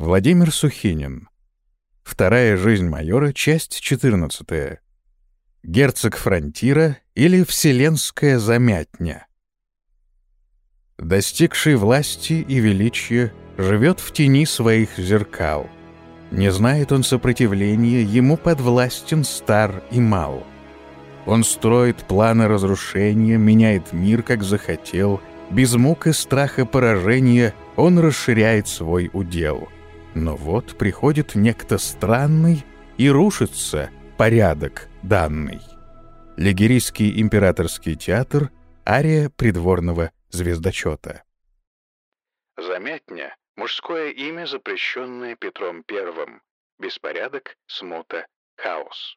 Владимир Сухинин. Вторая жизнь майора, часть 14. Герцог Фронтира или Вселенская замятня. Достигший власти и величия живет в тени своих зеркал. Не знает он сопротивления, ему подвластен стар и мал. Он строит планы разрушения, меняет мир, как захотел, без мук и страха поражения он расширяет свой удел — но вот приходит некто странный и рушится порядок данный. Лигерийский императорский театр, ария придворного звездочета. Замятня — мужское имя, запрещенное Петром I. Беспорядок, смута, хаос.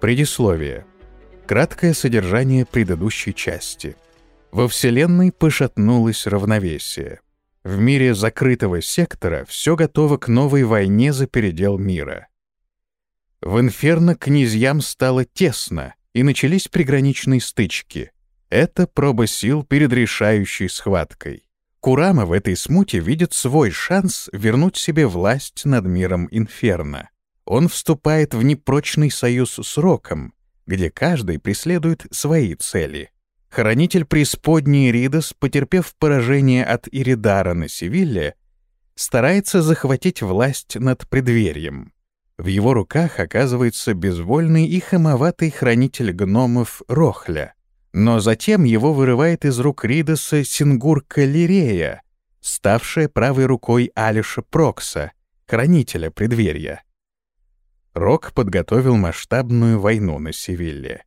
Предисловие. Краткое содержание предыдущей части. Во Вселенной пошатнулось равновесие. В мире закрытого сектора все готово к новой войне за передел мира. В Инферно князьям стало тесно, и начались приграничные стычки. Это проба сил перед решающей схваткой. Курама в этой смуте видит свой шанс вернуть себе власть над миром Инферно. Он вступает в непрочный союз с Роком, где каждый преследует свои цели — Хранитель преисподней Ридос, потерпев поражение от Иридара на Севилле, старается захватить власть над предверьем. В его руках оказывается безвольный и хамоватый хранитель гномов Рохля. Но затем его вырывает из рук Ридоса Сингурка Лирея, ставшая правой рукой Алиша Прокса, хранителя предверья. Рок подготовил масштабную войну на Севилле.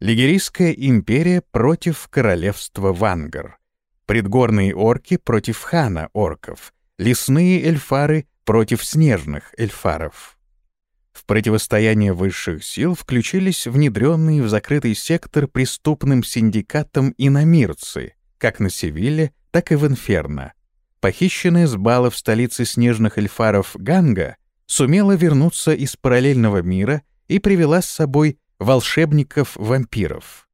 Лигерийская империя против королевства Вангар. Предгорные орки против хана орков. Лесные эльфары против снежных эльфаров. В противостояние высших сил включились внедренные в закрытый сектор преступным синдикатом иномирцы, как на Севиле, так и в Инферно. Похищенная с балов столицы снежных эльфаров Ганга сумела вернуться из параллельного мира и привела с собой волшебников-вампиров.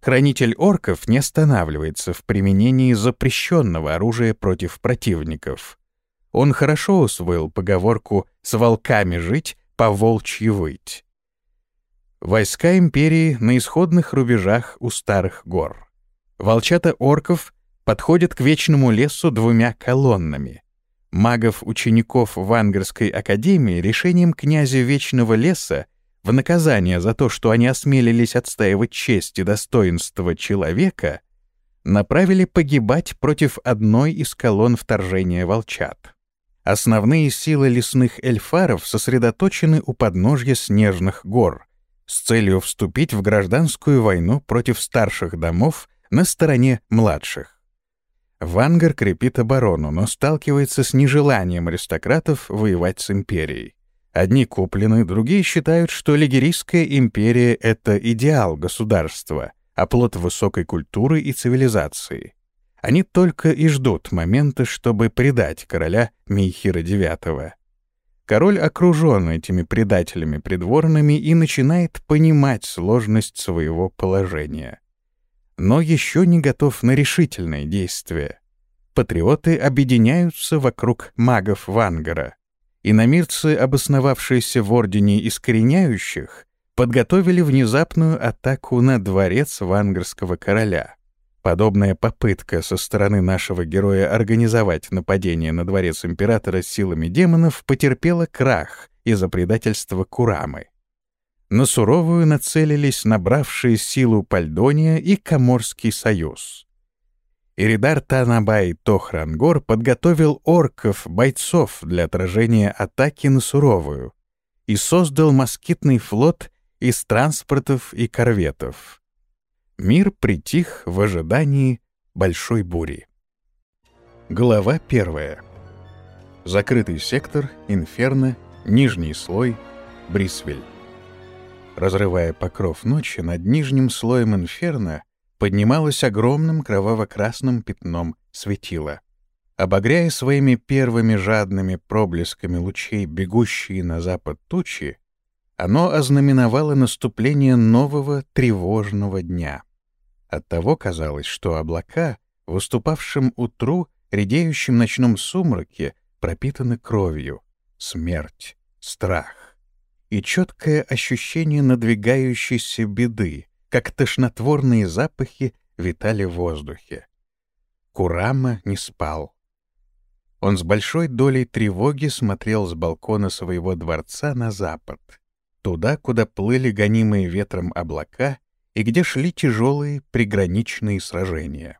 Хранитель орков не останавливается в применении запрещенного оружия против противников. Он хорошо усвоил поговорку «с волками жить, по волчьи выть». Войска империи на исходных рубежах у старых гор. Волчата орков подходят к вечному лесу двумя колоннами. Магов-учеников Вангарской академии решением князя Вечного леса в наказание за то, что они осмелились отстаивать честь и достоинство человека, направили погибать против одной из колонн вторжения волчат. Основные силы лесных эльфаров сосредоточены у подножья снежных гор с целью вступить в гражданскую войну против старших домов на стороне младших. Вангар крепит оборону, но сталкивается с нежеланием аристократов воевать с империей. Одни куплены, другие считают, что Лигерийская империя — это идеал государства, оплот высокой культуры и цивилизации. Они только и ждут момента, чтобы предать короля Мейхира IX. Король окружен этими предателями придворными и начинает понимать сложность своего положения. Но еще не готов на решительные действия. Патриоты объединяются вокруг магов Вангара — иномирцы, обосновавшиеся в Ордене Искореняющих, подготовили внезапную атаку на дворец вангарского короля. Подобная попытка со стороны нашего героя организовать нападение на дворец императора силами демонов потерпела крах из-за предательства Курамы. На суровую нацелились набравшие силу Пальдония и Коморский союз. Иридар Танабай Тохрангор подготовил орков, бойцов для отражения атаки на Суровую и создал москитный флот из транспортов и корветов. Мир притих в ожидании большой бури. Глава первая. Закрытый сектор, инферно, нижний слой, Брисвель. Разрывая покров ночи, над нижним слоем инферно поднималось огромным кроваво-красным пятном светило. Обогряя своими первыми жадными проблесками лучей бегущие на запад тучи, оно ознаменовало наступление нового тревожного дня. Оттого казалось, что облака, выступавшим утру, редеющем ночном сумраке пропитаны кровью, смерть, страх и четкое ощущение надвигающейся беды, как тошнотворные запахи витали в воздухе. Курама не спал. Он с большой долей тревоги смотрел с балкона своего дворца на запад, туда, куда плыли гонимые ветром облака и где шли тяжелые приграничные сражения.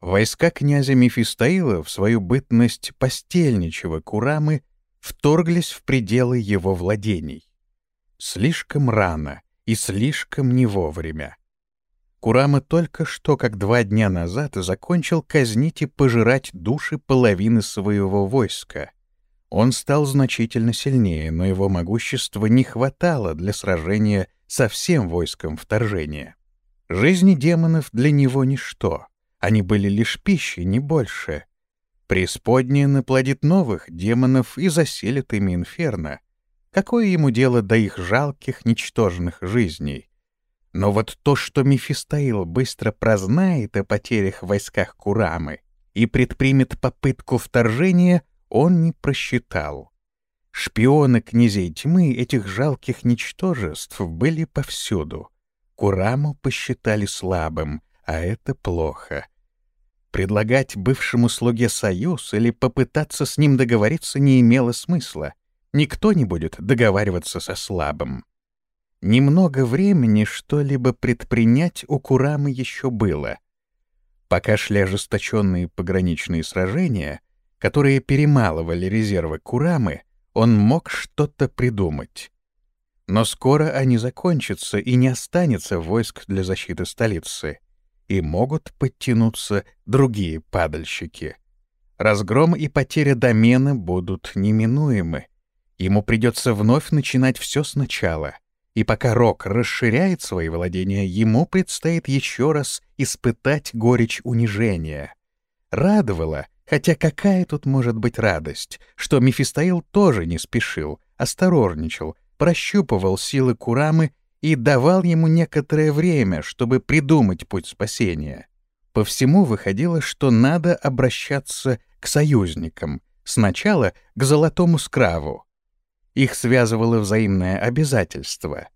Войска князя Мефистоила в свою бытность постельничего Курамы вторглись в пределы его владений. Слишком рано и слишком не вовремя. Курама только что, как два дня назад, закончил казнить и пожирать души половины своего войска. Он стал значительно сильнее, но его могущества не хватало для сражения со всем войском вторжения. Жизни демонов для него — ничто. Они были лишь пищей, не больше. Преисподняя наплодит новых демонов и заселит ими инферно. Какое ему дело до их жалких, ничтожных жизней? Но вот то, что Мефистоил быстро прознает о потерях в войсках Курамы и предпримет попытку вторжения, он не просчитал. Шпионы князей тьмы этих жалких ничтожеств были повсюду. Кураму посчитали слабым, а это плохо. Предлагать бывшему слуге союз или попытаться с ним договориться не имело смысла. Никто не будет договариваться со слабым. Немного времени что-либо предпринять у Курамы еще было. Пока шли ожесточенные пограничные сражения, которые перемалывали резервы Курамы, он мог что-то придумать. Но скоро они закончатся, и не останется войск для защиты столицы, и могут подтянуться другие падальщики. Разгром и потеря домена будут неминуемы. Ему придется вновь начинать все сначала — и пока Рок расширяет свои владения, ему предстоит еще раз испытать горечь унижения. Радовало, хотя какая тут может быть радость, что Мефистоил тоже не спешил, осторожничал, прощупывал силы Курамы и давал ему некоторое время, чтобы придумать путь спасения. По всему выходило, что надо обращаться к союзникам, сначала к Золотому Скраву, их связывало взаимное обязательство.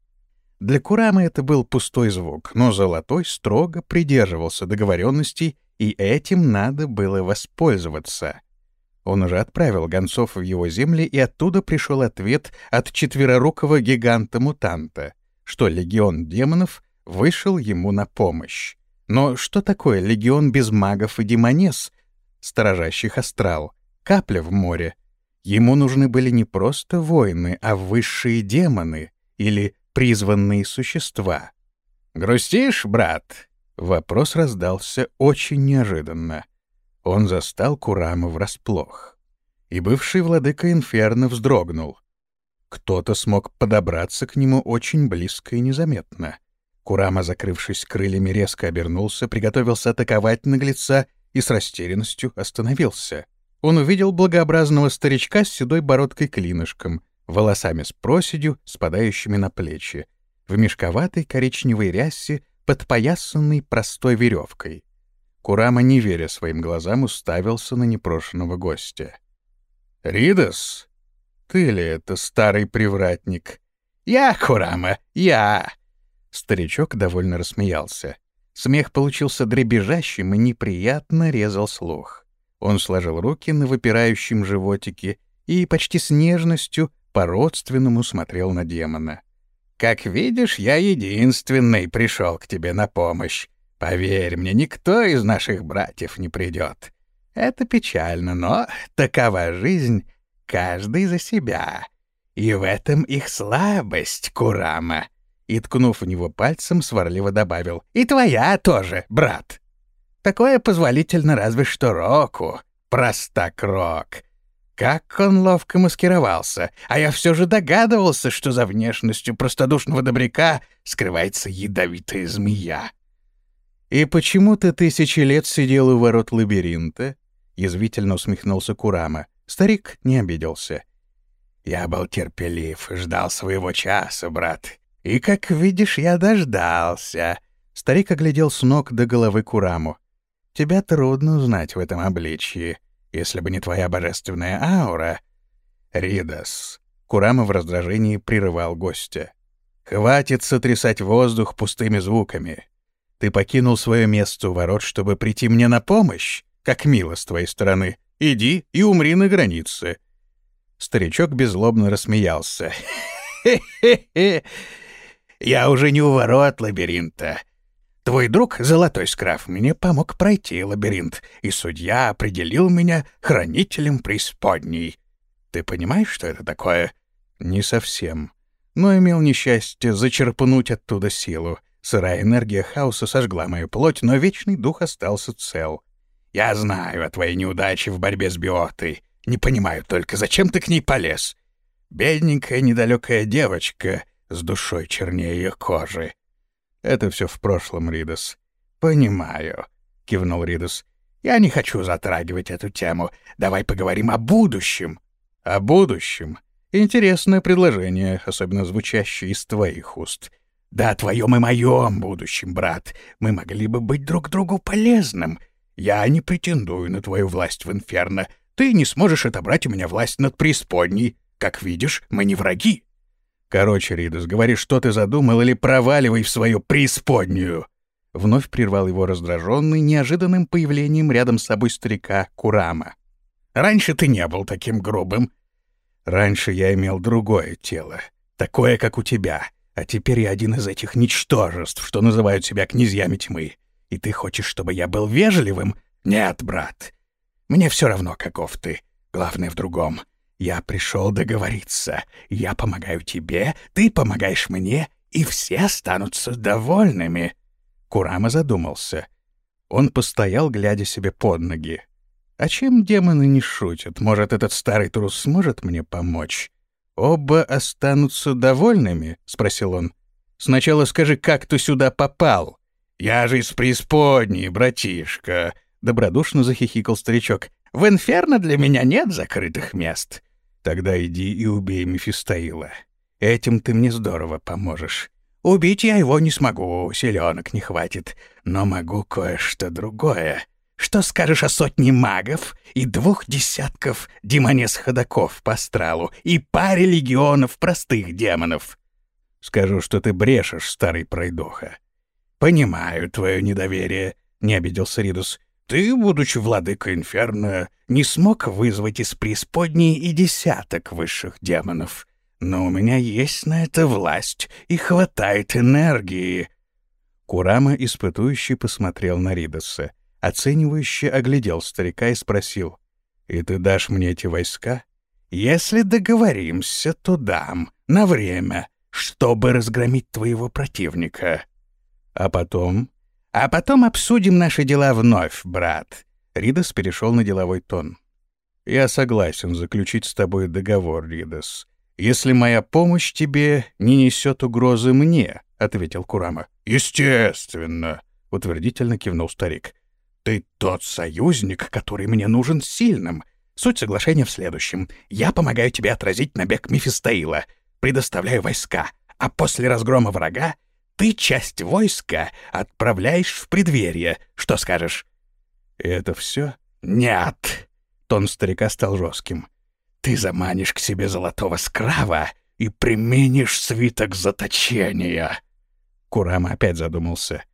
Для Курамы это был пустой звук, но Золотой строго придерживался договоренностей, и этим надо было воспользоваться. Он уже отправил гонцов в его земли, и оттуда пришел ответ от четверорукого гиганта-мутанта, что легион демонов вышел ему на помощь. Но что такое легион без магов и демонес, сторожащих астрал? Капля в море, Ему нужны были не просто воины, а высшие демоны или призванные существа. «Грустишь, брат?» Вопрос раздался очень неожиданно. Он застал Курама врасплох. И бывший владыка Инферно вздрогнул. Кто-то смог подобраться к нему очень близко и незаметно. Курама, закрывшись крыльями, резко обернулся, приготовился атаковать наглеца и с растерянностью остановился — он увидел благообразного старичка с седой бородкой-клинышком, волосами с проседью, спадающими на плечи, в мешковатой коричневой рясе, подпоясанной простой веревкой. Курама, не веря своим глазам, уставился на непрошенного гостя. «Ридас? Ты ли это, старый привратник?» «Я, Курама, я!» Старичок довольно рассмеялся. Смех получился дребезжащим и неприятно резал слух. Он сложил руки на выпирающем животике и почти с нежностью по-родственному смотрел на демона. «Как видишь, я единственный пришел к тебе на помощь. Поверь мне, никто из наших братьев не придет. Это печально, но такова жизнь, каждый за себя. И в этом их слабость, Курама». И, ткнув в него пальцем, сварливо добавил, «И твоя тоже, брат». Такое позволительно разве что Року. Простак Рок. Как он ловко маскировался, а я все же догадывался, что за внешностью простодушного добряка скрывается ядовитая змея. «И почему ты тысячи лет сидел у ворот лабиринта?» — язвительно усмехнулся Курама. Старик не обиделся. «Я был терпелив, ждал своего часа, брат. И, как видишь, я дождался». Старик оглядел с ног до головы Кураму. Тебя трудно узнать в этом обличье, если бы не твоя божественная аура. Ридас. Курама в раздражении прерывал гостя. Хватит сотрясать воздух пустыми звуками. Ты покинул свое место у ворот, чтобы прийти мне на помощь? Как мило с твоей стороны. Иди и умри на границе. Старичок беззлобно рассмеялся. «Хе-хе-хе! Я уже не у ворот лабиринта. Твой друг, Золотой Скраф, мне помог пройти лабиринт, и судья определил меня хранителем преисподней. Ты понимаешь, что это такое? Не совсем. Но имел несчастье зачерпнуть оттуда силу. Сырая энергия хаоса сожгла мою плоть, но вечный дух остался цел. Я знаю о твоей неудаче в борьбе с биотой. Не понимаю только, зачем ты к ней полез? Бедненькая недалекая девочка с душой чернее ее кожи. Это все в прошлом, Ридос. Понимаю, кивнул Ридос. Я не хочу затрагивать эту тему. Давай поговорим о будущем. О будущем. Интересное предложение, особенно звучащее из твоих уст. Да, о твоем и моем будущем, брат. Мы могли бы быть друг другу полезным. Я не претендую на твою власть в Инферно. Ты не сможешь отобрать у меня власть над преисподней. Как видишь, мы не враги. Короче, Ридус, говори, что ты задумал, или проваливай в свою преисподнюю. Вновь прервал его раздраженный неожиданным появлением рядом с собой старика Курама. Раньше ты не был таким грубым. Раньше я имел другое тело, такое, как у тебя, а теперь я один из этих ничтожеств, что называют себя князьями тьмы. И ты хочешь, чтобы я был вежливым? Нет, брат. Мне все равно, каков ты. Главное в другом. Я пришел договориться. Я помогаю тебе, ты помогаешь мне, и все останутся довольными. Курама задумался. Он постоял, глядя себе под ноги. А чем демоны не шутят? Может, этот старый трус сможет мне помочь? Оба останутся довольными? спросил он. Сначала скажи, как ты сюда попал? Я же из преисподней, братишка, добродушно захихикал старичок. В инферно для меня нет закрытых мест. Тогда иди и убей Мефистоила. Этим ты мне здорово поможешь. Убить я его не смогу, селенок не хватит, но могу кое-что другое. Что скажешь о сотне магов и двух десятков демонес-ходаков по астралу и паре легионов простых демонов? Скажу, что ты брешешь, старый пройдоха. Понимаю твое недоверие, — не обиделся Ридус. Ты, будучи владыкой Инферно, не смог вызвать из преисподней и десяток высших демонов. Но у меня есть на это власть и хватает энергии. Курама, испытующий, посмотрел на Ридоса, оценивающе оглядел старика и спросил, «И ты дашь мне эти войска?» «Если договоримся, то дам, на время, чтобы разгромить твоего противника». «А потом?» А потом обсудим наши дела вновь, брат. Ридас перешел на деловой тон. Я согласен заключить с тобой договор, Ридас. Если моя помощь тебе не несет угрозы мне, ответил Курама. Естественно, утвердительно кивнул старик. Ты тот союзник, который мне нужен сильным. Суть соглашения в следующем. Я помогаю тебе отразить набег Мефистоила, предоставляю войска, а после разгрома врага ты часть войска отправляешь в преддверие. Что скажешь?» «Это все?» «Нет!» — тон старика стал жестким. «Ты заманишь к себе золотого скрава и применишь свиток заточения!» Курама опять задумался.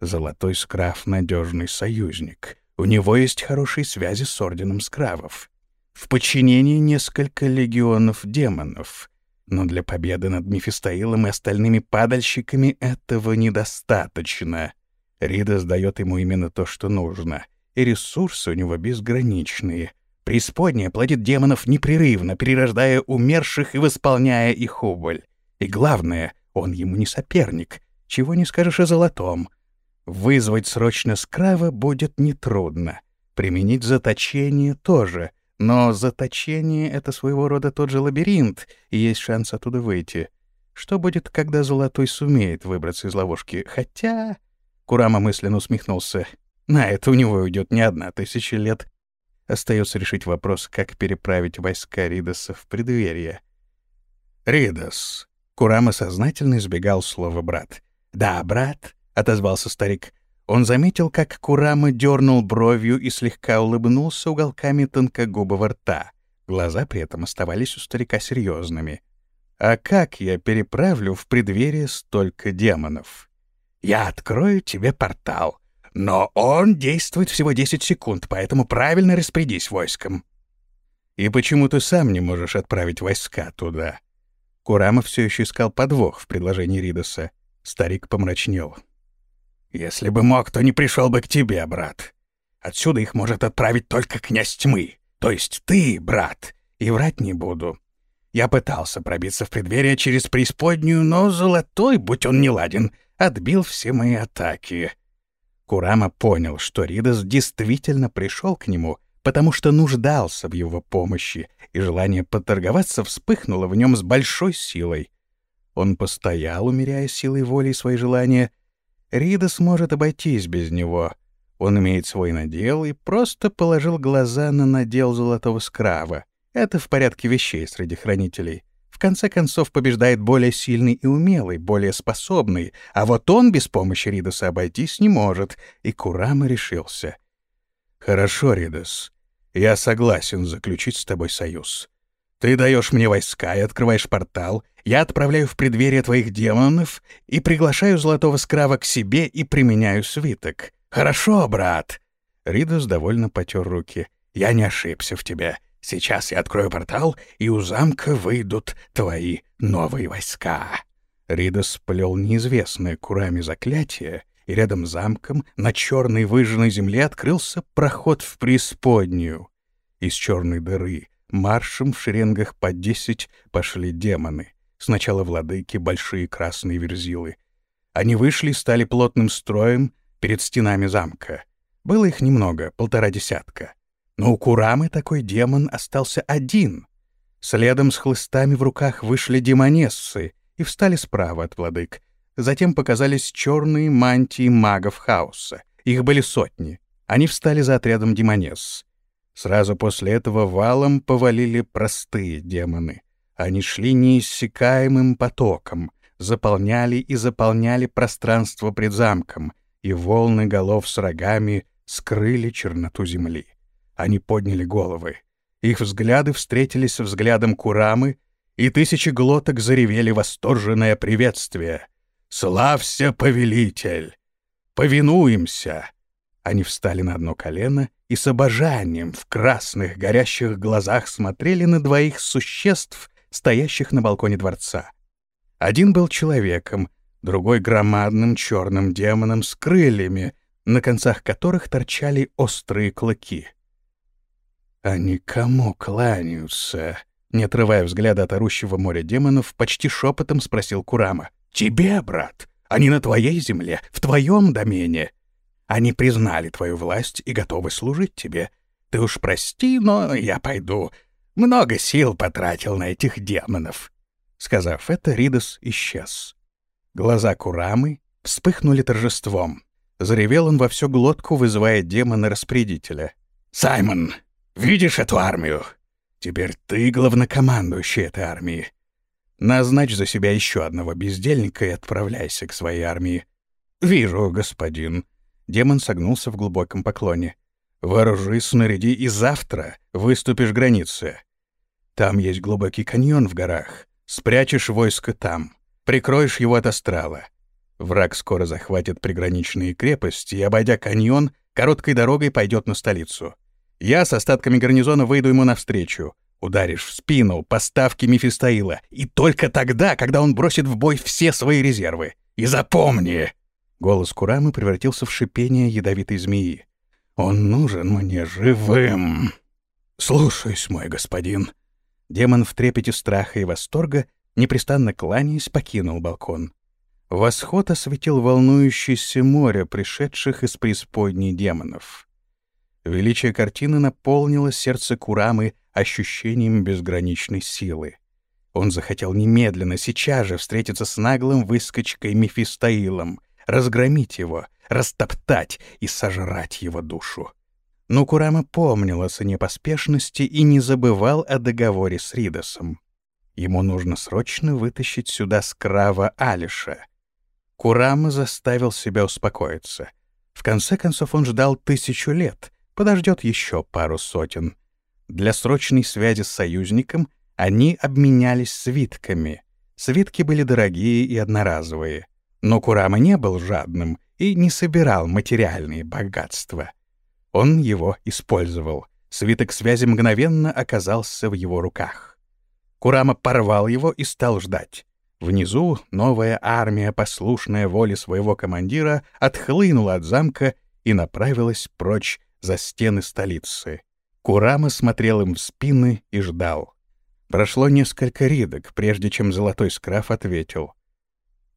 «Золотой скрав — надежный союзник. У него есть хорошие связи с орденом скравов. В подчинении несколько легионов демонов. Но для победы над Мефистоилом и остальными падальщиками этого недостаточно. Рида сдает ему именно то, что нужно, и ресурсы у него безграничные. Преисподняя плодит демонов непрерывно, перерождая умерших и восполняя их убыль. И главное, он ему не соперник, чего не скажешь о золотом. Вызвать срочно скрава будет нетрудно. Применить заточение тоже — но заточение — это своего рода тот же лабиринт, и есть шанс оттуда выйти. Что будет, когда Золотой сумеет выбраться из ловушки? Хотя... Курама мысленно усмехнулся. На это у него уйдет не одна тысяча лет. Остается решить вопрос, как переправить войска Ридоса в преддверие. «Ридос». Курама сознательно избегал слова «брат». «Да, брат», — отозвался старик. Он заметил, как Курама дернул бровью и слегка улыбнулся уголками тонкогубого рта. Глаза при этом оставались у старика серьезными. «А как я переправлю в преддверие столько демонов?» «Я открою тебе портал, но он действует всего 10 секунд, поэтому правильно распорядись войском». «И почему ты сам не можешь отправить войска туда?» Курама все еще искал подвох в предложении Ридоса. Старик помрачнел. «Если бы мог, то не пришел бы к тебе, брат. Отсюда их может отправить только князь тьмы, то есть ты, брат, и врать не буду. Я пытался пробиться в преддверие через преисподнюю, но золотой, будь он неладен, отбил все мои атаки». Курама понял, что Ридос действительно пришел к нему потому что нуждался в его помощи, и желание поторговаться вспыхнуло в нем с большой силой. Он постоял, умеряя силой воли свои желания. Рида сможет обойтись без него. Он имеет свой надел и просто положил глаза на надел золотого скрава. Это в порядке вещей среди хранителей. В конце концов побеждает более сильный и умелый, более способный, а вот он без помощи Ридоса обойтись не может, и Курама решился. «Хорошо, Ридос, я согласен заключить с тобой союз. Ты даешь мне войска и открываешь портал, я отправляю в преддверие твоих демонов и приглашаю Золотого Скрава к себе и применяю свиток. Хорошо, брат!» Ридос довольно потер руки. «Я не ошибся в тебе. Сейчас я открою портал, и у замка выйдут твои новые войска». Ридос плел неизвестное Курами заклятие, и рядом с замком на черной выжженной земле открылся проход в преисподнюю. Из черной дыры маршем в шеренгах по десять пошли демоны. Сначала владыки, большие красные верзилы. Они вышли и стали плотным строем перед стенами замка. Было их немного, полтора десятка. Но у Курамы такой демон остался один. Следом с хлыстами в руках вышли демонессы и встали справа от владык, Затем показались черные мантии магов хаоса. Их были сотни. Они встали за отрядом демонесс. Сразу после этого валом повалили простые демоны. Они шли неиссякаемым потоком, заполняли и заполняли пространство пред замком, и волны голов с рогами скрыли черноту земли. Они подняли головы. Их взгляды встретились взглядом Курамы, и тысячи глоток заревели восторженное приветствие — «Славься, повелитель! Повинуемся!» Они встали на одно колено и с обожанием в красных горящих глазах смотрели на двоих существ, стоящих на балконе дворца. Один был человеком, другой — громадным черным демоном с крыльями, на концах которых торчали острые клыки. «Они кому кланяются?» Не отрывая взгляда от орущего моря демонов, почти шепотом спросил Курама. Тебе, брат. Они на твоей земле, в твоем домене. Они признали твою власть и готовы служить тебе. Ты уж прости, но я пойду. Много сил потратил на этих демонов». Сказав это, Ридос исчез. Глаза Курамы вспыхнули торжеством. Заревел он во всю глотку, вызывая демона-распорядителя. «Саймон, видишь эту армию? Теперь ты главнокомандующий этой армии. Назначь за себя еще одного бездельника и отправляйся к своей армии. Вижу, господин. Демон согнулся в глубоком поклоне. Вооружи, снаряди, и завтра выступишь границы. Там есть глубокий каньон в горах. Спрячешь войско там. Прикроешь его от астрала. Враг скоро захватит приграничные крепости и, обойдя каньон, короткой дорогой пойдет на столицу. Я с остатками гарнизона выйду ему навстречу. Ударишь в спину поставки Мефистоила, и только тогда, когда он бросит в бой все свои резервы. И запомни!» Голос Курамы превратился в шипение ядовитой змеи. «Он нужен мне живым!» «Слушаюсь, мой господин!» Демон в трепете страха и восторга, непрестанно кланяясь, покинул балкон. Восход осветил волнующееся море пришедших из преисподней демонов. Величие картины наполнило сердце Курамы ощущением безграничной силы. Он захотел немедленно, сейчас же встретиться с наглым выскочкой Мефистоилом, разгромить его, растоптать и сожрать его душу. Но Курама помнил о цене поспешности и не забывал о договоре с Ридосом. Ему нужно срочно вытащить сюда скрава Алиша. Курама заставил себя успокоиться. В конце концов он ждал тысячу лет, подождет еще пару сотен. Для срочной связи с союзником они обменялись свитками. Свитки были дорогие и одноразовые. Но Курама не был жадным и не собирал материальные богатства. Он его использовал. Свиток связи мгновенно оказался в его руках. Курама порвал его и стал ждать. Внизу новая армия, послушная воле своего командира, отхлынула от замка и направилась прочь за стены столицы. Курама смотрел им в спины и ждал. Прошло несколько ридок, прежде чем Золотой Скраф ответил.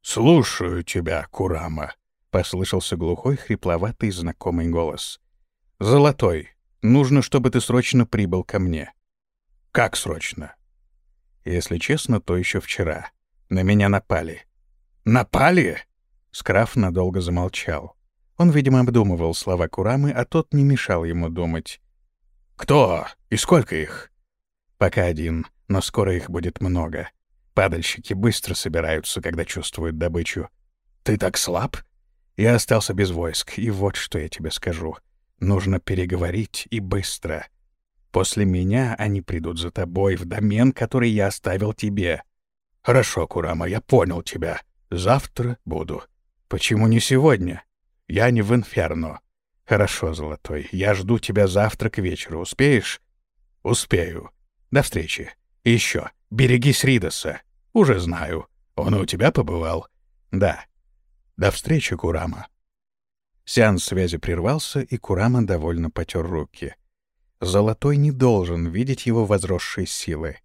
«Слушаю тебя, Курама», — послышался глухой, хрипловатый, знакомый голос. «Золотой, нужно, чтобы ты срочно прибыл ко мне». «Как срочно?» «Если честно, то еще вчера. На меня напали». «Напали?» Скраф надолго замолчал. Он, видимо, обдумывал слова Курамы, а тот не мешал ему думать. «Кто? И сколько их?» «Пока один, но скоро их будет много. Падальщики быстро собираются, когда чувствуют добычу. Ты так слаб?» Я остался без войск, и вот что я тебе скажу. Нужно переговорить и быстро. После меня они придут за тобой в домен, который я оставил тебе. Хорошо, Курама, я понял тебя. Завтра буду. Почему не сегодня? Я не в инферно. Хорошо, Золотой, я жду тебя завтра к вечеру. Успеешь? Успею. До встречи. И еще, берегись Ридоса. Уже знаю. Он у тебя побывал? Да. До встречи, Курама. Сеанс связи прервался, и Курама довольно потер руки. Золотой не должен видеть его возросшие силы.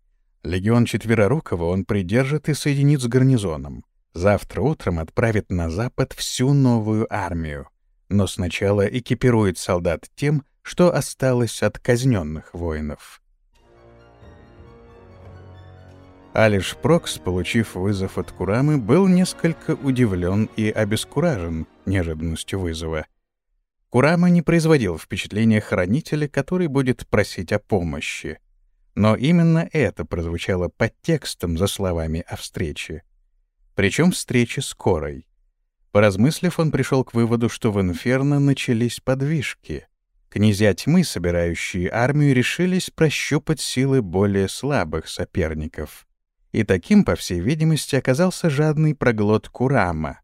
Легион Четверорукого он придержит и соединит с гарнизоном. Завтра утром отправит на запад всю новую армию. Но сначала экипирует солдат тем, что осталось от казненных воинов. Алиш Прокс, получив вызов от Курамы, был несколько удивлен и обескуражен неожиданностью вызова. Курама не производил впечатления хранителя, который будет просить о помощи. Но именно это прозвучало под текстом за словами о встрече. Причем встрече скорой. Поразмыслив, он пришел к выводу, что в Инферно начались подвижки. Князья тьмы, собирающие армию, решились прощупать силы более слабых соперников и таким, по всей видимости, оказался жадный проглот Курама,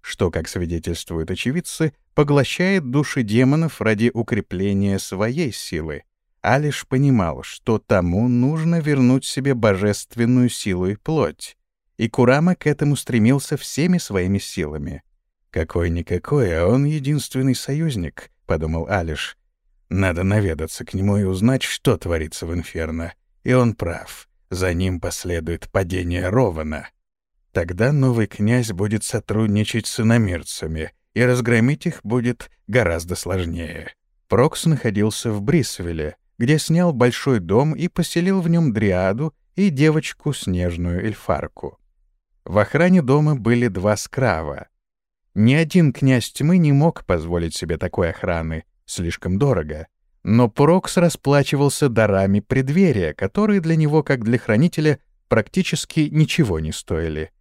что, как свидетельствуют очевидцы, поглощает души демонов ради укрепления своей силы, а лишь понимал, что тому нужно вернуть себе божественную силу и плоть, и Курама к этому стремился всеми своими силами. «Какой-никакой, а он единственный союзник», — подумал Алиш. «Надо наведаться к нему и узнать, что творится в Инферно». И он прав. За ним последует падение Рована. Тогда новый князь будет сотрудничать с иномирцами, и разгромить их будет гораздо сложнее. Прокс находился в Брисвеле, где снял большой дом и поселил в нем дриаду и девочку снежную эльфарку. В охране дома были два скрава. Ни один князь тьмы не мог позволить себе такой охраны, слишком дорого. Но Прокс расплачивался дарами преддверия, которые для него, как для хранителя, практически ничего не стоили.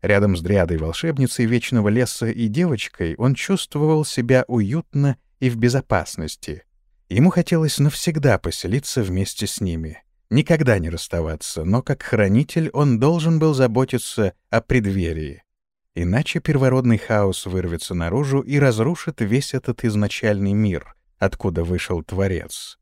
Рядом с дрядой волшебницей Вечного Леса и девочкой он чувствовал себя уютно и в безопасности. Ему хотелось навсегда поселиться вместе с ними, никогда не расставаться, но как хранитель он должен был заботиться о преддверии. Иначе первородный хаос вырвется наружу и разрушит весь этот изначальный мир — откуда вышел Творец.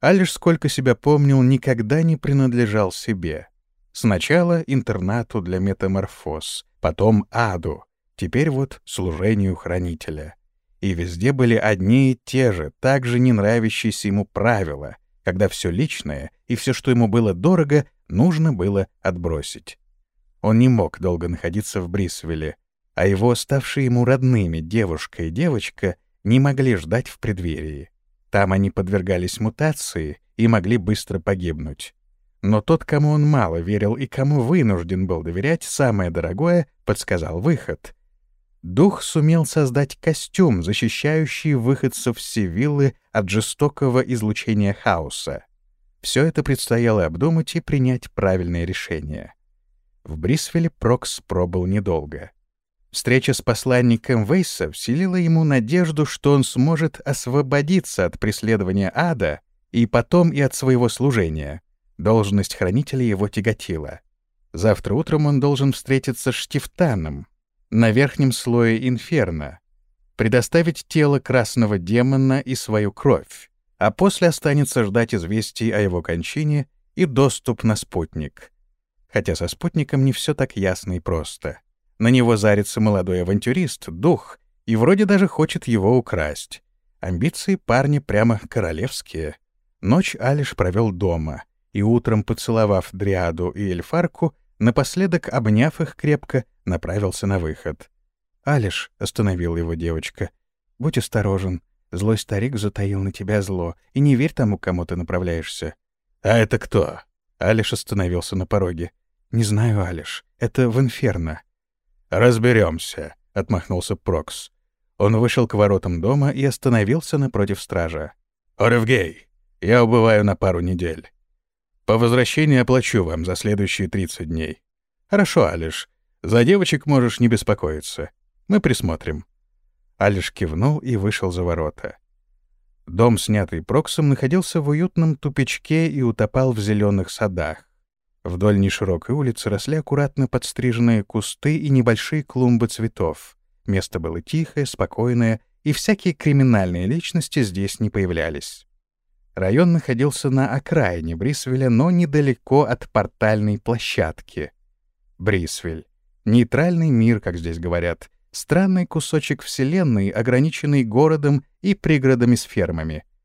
А лишь сколько себя помнил, никогда не принадлежал себе. Сначала интернату для метаморфоз, потом аду, теперь вот служению хранителя. И везде были одни и те же, также не нравящиеся ему правила, когда все личное и все, что ему было дорого, нужно было отбросить. Он не мог долго находиться в Брисвеле, а его ставшие ему родными девушка и девочка не могли ждать в преддверии. Там они подвергались мутации и могли быстро погибнуть. Но тот, кому он мало верил и кому вынужден был доверять, самое дорогое, подсказал выход. Дух сумел создать костюм, защищающий выходцев Севиллы от жестокого излучения хаоса. Все это предстояло обдумать и принять правильное решение. В Брисвеле Прокс пробыл недолго — Встреча с посланником Вейса вселила ему надежду, что он сможет освободиться от преследования ада и потом и от своего служения. Должность хранителя его тяготила. Завтра утром он должен встретиться с Штифтаном на верхнем слое инферно, предоставить тело красного демона и свою кровь, а после останется ждать известий о его кончине и доступ на спутник. Хотя со спутником не все так ясно и просто. На него зарится молодой авантюрист, дух, и вроде даже хочет его украсть. Амбиции парня прямо королевские. Ночь Алиш провел дома, и утром, поцеловав Дриаду и Эльфарку, напоследок, обняв их крепко, направился на выход. «Алиш», — остановила его девочка, — «будь осторожен. Злой старик затаил на тебя зло, и не верь тому, кому ты направляешься». «А это кто?» Алиш остановился на пороге. «Не знаю, Алиш. Это в Инферно. Разберемся, отмахнулся Прокс. Он вышел к воротам дома и остановился напротив стража. «Оревгей, я убываю на пару недель. По возвращении оплачу вам за следующие 30 дней. Хорошо, Алиш. За девочек можешь не беспокоиться. Мы присмотрим». Алиш кивнул и вышел за ворота. Дом, снятый Проксом, находился в уютном тупичке и утопал в зеленых садах. Вдоль неширокой улицы росли аккуратно подстриженные кусты и небольшие клумбы цветов. Место было тихое, спокойное, и всякие криминальные личности здесь не появлялись. Район находился на окраине Брисвеля, но недалеко от портальной площадки. Брисвель. Нейтральный мир, как здесь говорят. Странный кусочек вселенной, ограниченный городом и пригородами с фермами —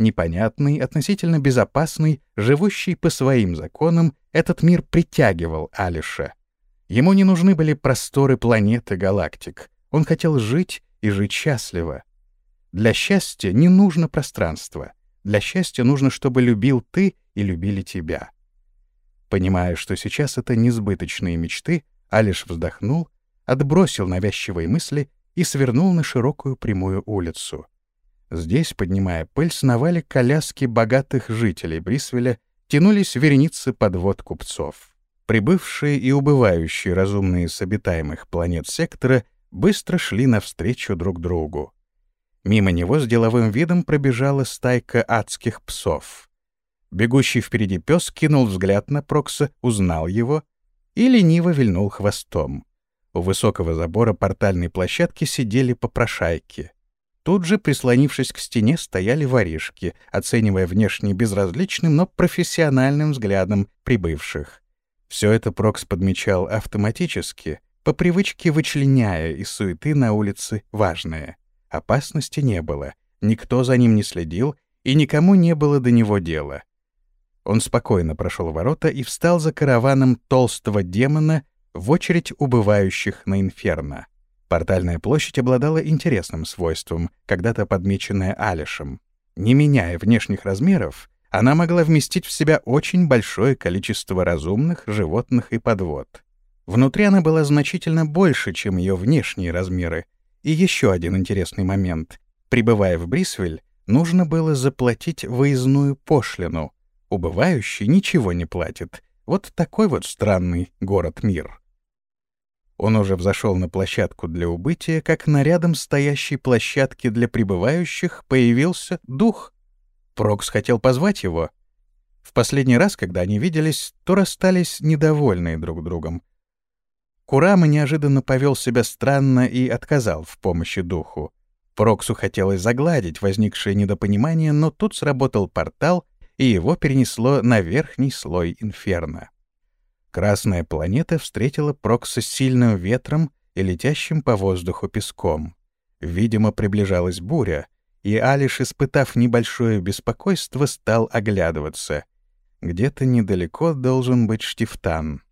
непонятный, относительно безопасный, живущий по своим законам, этот мир притягивал Алиша. Ему не нужны были просторы планеты галактик. Он хотел жить и жить счастливо. Для счастья не нужно пространство. Для счастья нужно, чтобы любил ты и любили тебя. Понимая, что сейчас это несбыточные мечты, Алиш вздохнул, отбросил навязчивые мысли и свернул на широкую прямую улицу. Здесь, поднимая пыль, сновали коляски богатых жителей Брисвеля, тянулись вереницы подвод купцов. Прибывшие и убывающие разумные с обитаемых планет сектора быстро шли навстречу друг другу. Мимо него с деловым видом пробежала стайка адских псов. Бегущий впереди пес кинул взгляд на Прокса, узнал его и лениво вильнул хвостом. У высокого забора портальной площадки сидели попрошайки — Тут же, прислонившись к стене, стояли воришки, оценивая внешне безразличным, но профессиональным взглядом прибывших. Все это Прокс подмечал автоматически, по привычке вычленяя из суеты на улице важное. Опасности не было, никто за ним не следил, и никому не было до него дела. Он спокойно прошел ворота и встал за караваном толстого демона в очередь убывающих на инферно. Портальная площадь обладала интересным свойством, когда-то подмеченное Алишем. Не меняя внешних размеров, она могла вместить в себя очень большое количество разумных, животных и подвод. Внутри она была значительно больше, чем ее внешние размеры. И еще один интересный момент. Прибывая в Брисвель, нужно было заплатить выездную пошлину. Убывающий ничего не платит. Вот такой вот странный город-мир. Он уже взошел на площадку для убытия, как на рядом стоящей площадке для прибывающих появился дух. Прокс хотел позвать его. В последний раз, когда они виделись, то расстались недовольные друг другом. Курама неожиданно повел себя странно и отказал в помощи духу. Проксу хотелось загладить возникшее недопонимание, но тут сработал портал, и его перенесло на верхний слой инферно. Красная планета встретила Прокса сильным ветром и летящим по воздуху песком. Видимо, приближалась буря, и Алиш, испытав небольшое беспокойство, стал оглядываться. Где-то недалеко должен быть Штифтан.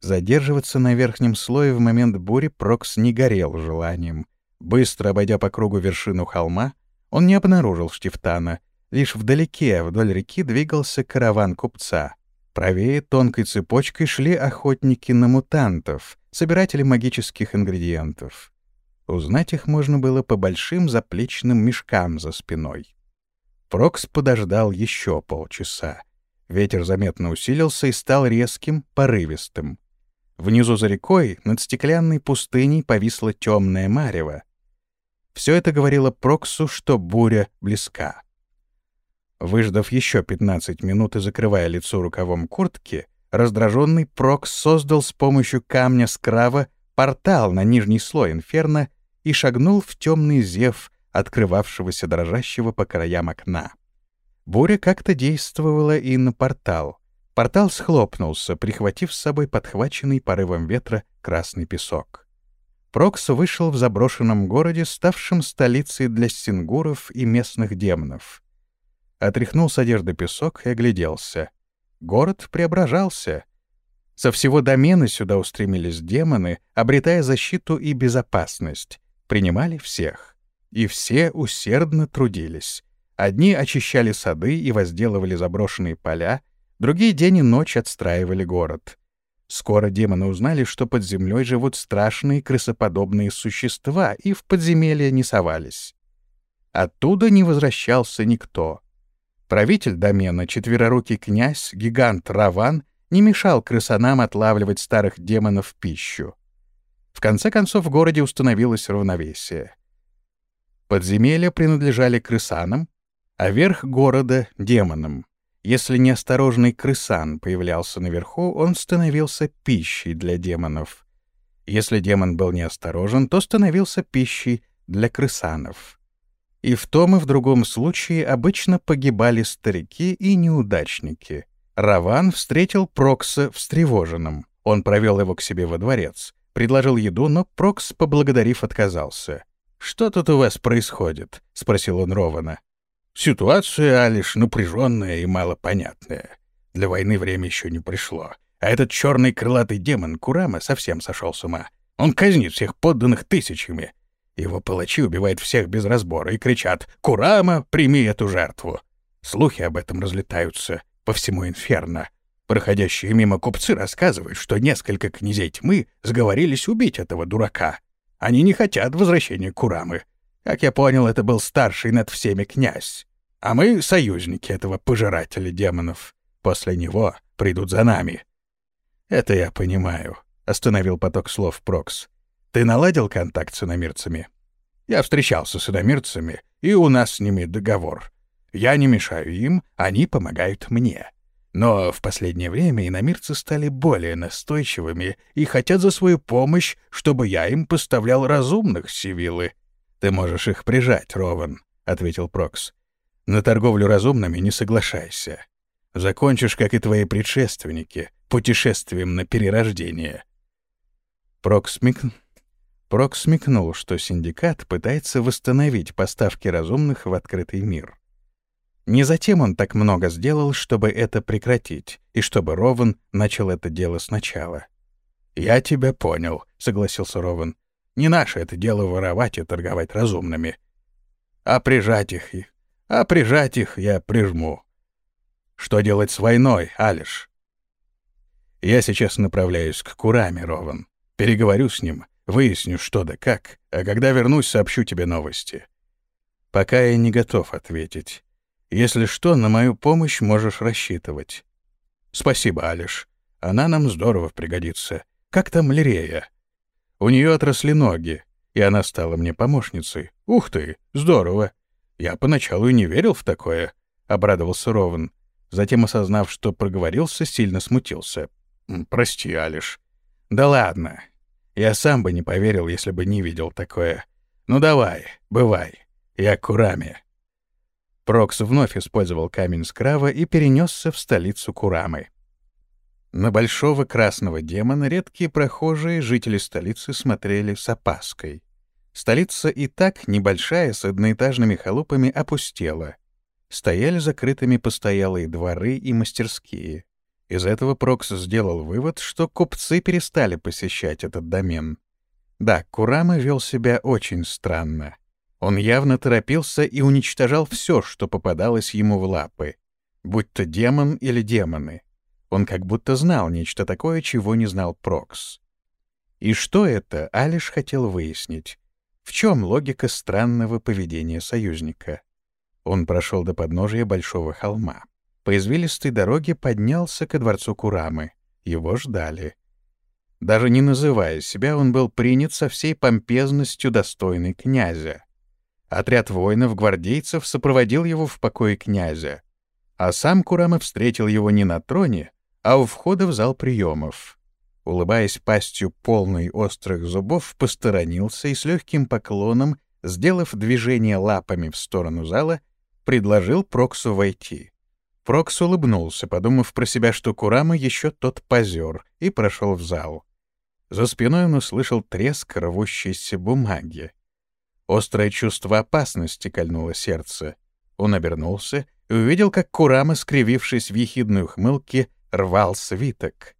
Задерживаться на верхнем слое в момент бури Прокс не горел желанием. Быстро обойдя по кругу вершину холма, он не обнаружил Штифтана. Лишь вдалеке, вдоль реки, двигался караван купца — Правее тонкой цепочкой шли охотники на мутантов, собиратели магических ингредиентов. Узнать их можно было по большим заплечным мешкам за спиной. Прокс подождал еще полчаса. Ветер заметно усилился и стал резким, порывистым. Внизу за рекой над стеклянной пустыней повисла темная марево. Все это говорило Проксу, что буря близка. Выждав еще 15 минут и закрывая лицо рукавом куртки, раздраженный Прокс создал с помощью камня скрава портал на нижний слой инферно и шагнул в темный зев, открывавшегося дрожащего по краям окна. Буря как-то действовала и на портал. Портал схлопнулся, прихватив с собой подхваченный порывом ветра красный песок. Прокс вышел в заброшенном городе, ставшем столицей для сингуров и местных демонов. Отряхнул с одежды песок и огляделся. Город преображался. Со всего домена сюда устремились демоны, обретая защиту и безопасность. Принимали всех. И все усердно трудились. Одни очищали сады и возделывали заброшенные поля, другие день и ночь отстраивали город. Скоро демоны узнали, что под землей живут страшные крысоподобные существа, и в подземелье не совались. Оттуда не возвращался никто. Правитель домена, четверорукий князь, гигант Раван, не мешал крысанам отлавливать старых демонов в пищу. В конце концов в городе установилось равновесие. Подземелья принадлежали крысанам, а верх города — демонам. Если неосторожный крысан появлялся наверху, он становился пищей для демонов. Если демон был неосторожен, то становился пищей для крысанов. И в том и в другом случае обычно погибали старики и неудачники. Раван встретил Прокса встревоженным. Он провел его к себе во дворец, предложил еду, но Прокс, поблагодарив, отказался. «Что тут у вас происходит?» — спросил он Рована. Ситуация, а лишь напряженная и малопонятная. Для войны время еще не пришло. А этот черный крылатый демон Курама совсем сошел с ума. Он казнит всех подданных тысячами. Его палачи убивают всех без разбора и кричат «Курама, прими эту жертву!». Слухи об этом разлетаются по всему инферно. Проходящие мимо купцы рассказывают, что несколько князей тьмы сговорились убить этого дурака. Они не хотят возвращения Курамы. Как я понял, это был старший над всеми князь. А мы — союзники этого пожирателя демонов. После него придут за нами. Это я понимаю, — остановил поток слов Прокс. Ты наладил контакт с иномирцами? Я встречался с иномирцами, и у нас с ними договор. Я не мешаю им, они помогают мне. Но в последнее время иномирцы стали более настойчивыми и хотят за свою помощь, чтобы я им поставлял разумных сивилы. «Ты можешь их прижать, Рован», — ответил Прокс. «На торговлю разумными не соглашайся. Закончишь, как и твои предшественники, путешествием на перерождение». Прокс, смек... Прокс смекнул, что синдикат пытается восстановить поставки разумных в открытый мир. Не затем он так много сделал, чтобы это прекратить, и чтобы Рован начал это дело сначала. «Я тебя понял», — согласился Рован. Не наше это дело воровать и торговать разумными. А прижать их, а прижать их я прижму. Что делать с войной, Алиш? Я сейчас направляюсь к Кураме, Рован. Переговорю с ним, выясню, что да как, а когда вернусь, сообщу тебе новости. Пока я не готов ответить. Если что, на мою помощь можешь рассчитывать. Спасибо, Алиш. Она нам здорово пригодится. Как там Лирея? У нее отросли ноги, и она стала мне помощницей. Ух ты, здорово. Я поначалу и не верил в такое, — обрадовался Рован. Затем, осознав, что проговорился, сильно смутился. «Прости, Алиш». «Да ладно. Я сам бы не поверил, если бы не видел такое. Ну давай, бывай. Я Курами». Прокс вновь использовал камень скрава и перенесся в столицу Курамы. На большого красного демона редкие прохожие, жители столицы, смотрели с опаской. Столица и так, небольшая, с одноэтажными халупами, опустела. Стояли закрытыми постоялые дворы и мастерские. Из этого Прокс сделал вывод, что купцы перестали посещать этот домен. Да, Курама вел себя очень странно. Он явно торопился и уничтожал все, что попадалось ему в лапы, будь то демон или демоны. Он как будто знал нечто такое, чего не знал Прокс. И что это, Алиш хотел выяснить. В чем логика странного поведения союзника? Он прошел до подножия большого холма. По извилистой дороге поднялся ко дворцу Курамы. Его ждали. Даже не называя себя, он был принят со всей помпезностью достойной князя. Отряд воинов-гвардейцев сопроводил его в покое князя, а сам Курама встретил его не на троне, а у входа в зал приемов. Улыбаясь пастью полной острых зубов, посторонился и с легким поклоном, сделав движение лапами в сторону зала, предложил Проксу войти. Прокс улыбнулся, подумав про себя, что Курама еще тот позер, и прошел в зал. За спиной он услышал треск рвущейся бумаги. Острое чувство опасности кольнуло сердце. Он обернулся и увидел, как Курама, скривившись в ехидной ухмылке, рвал свиток.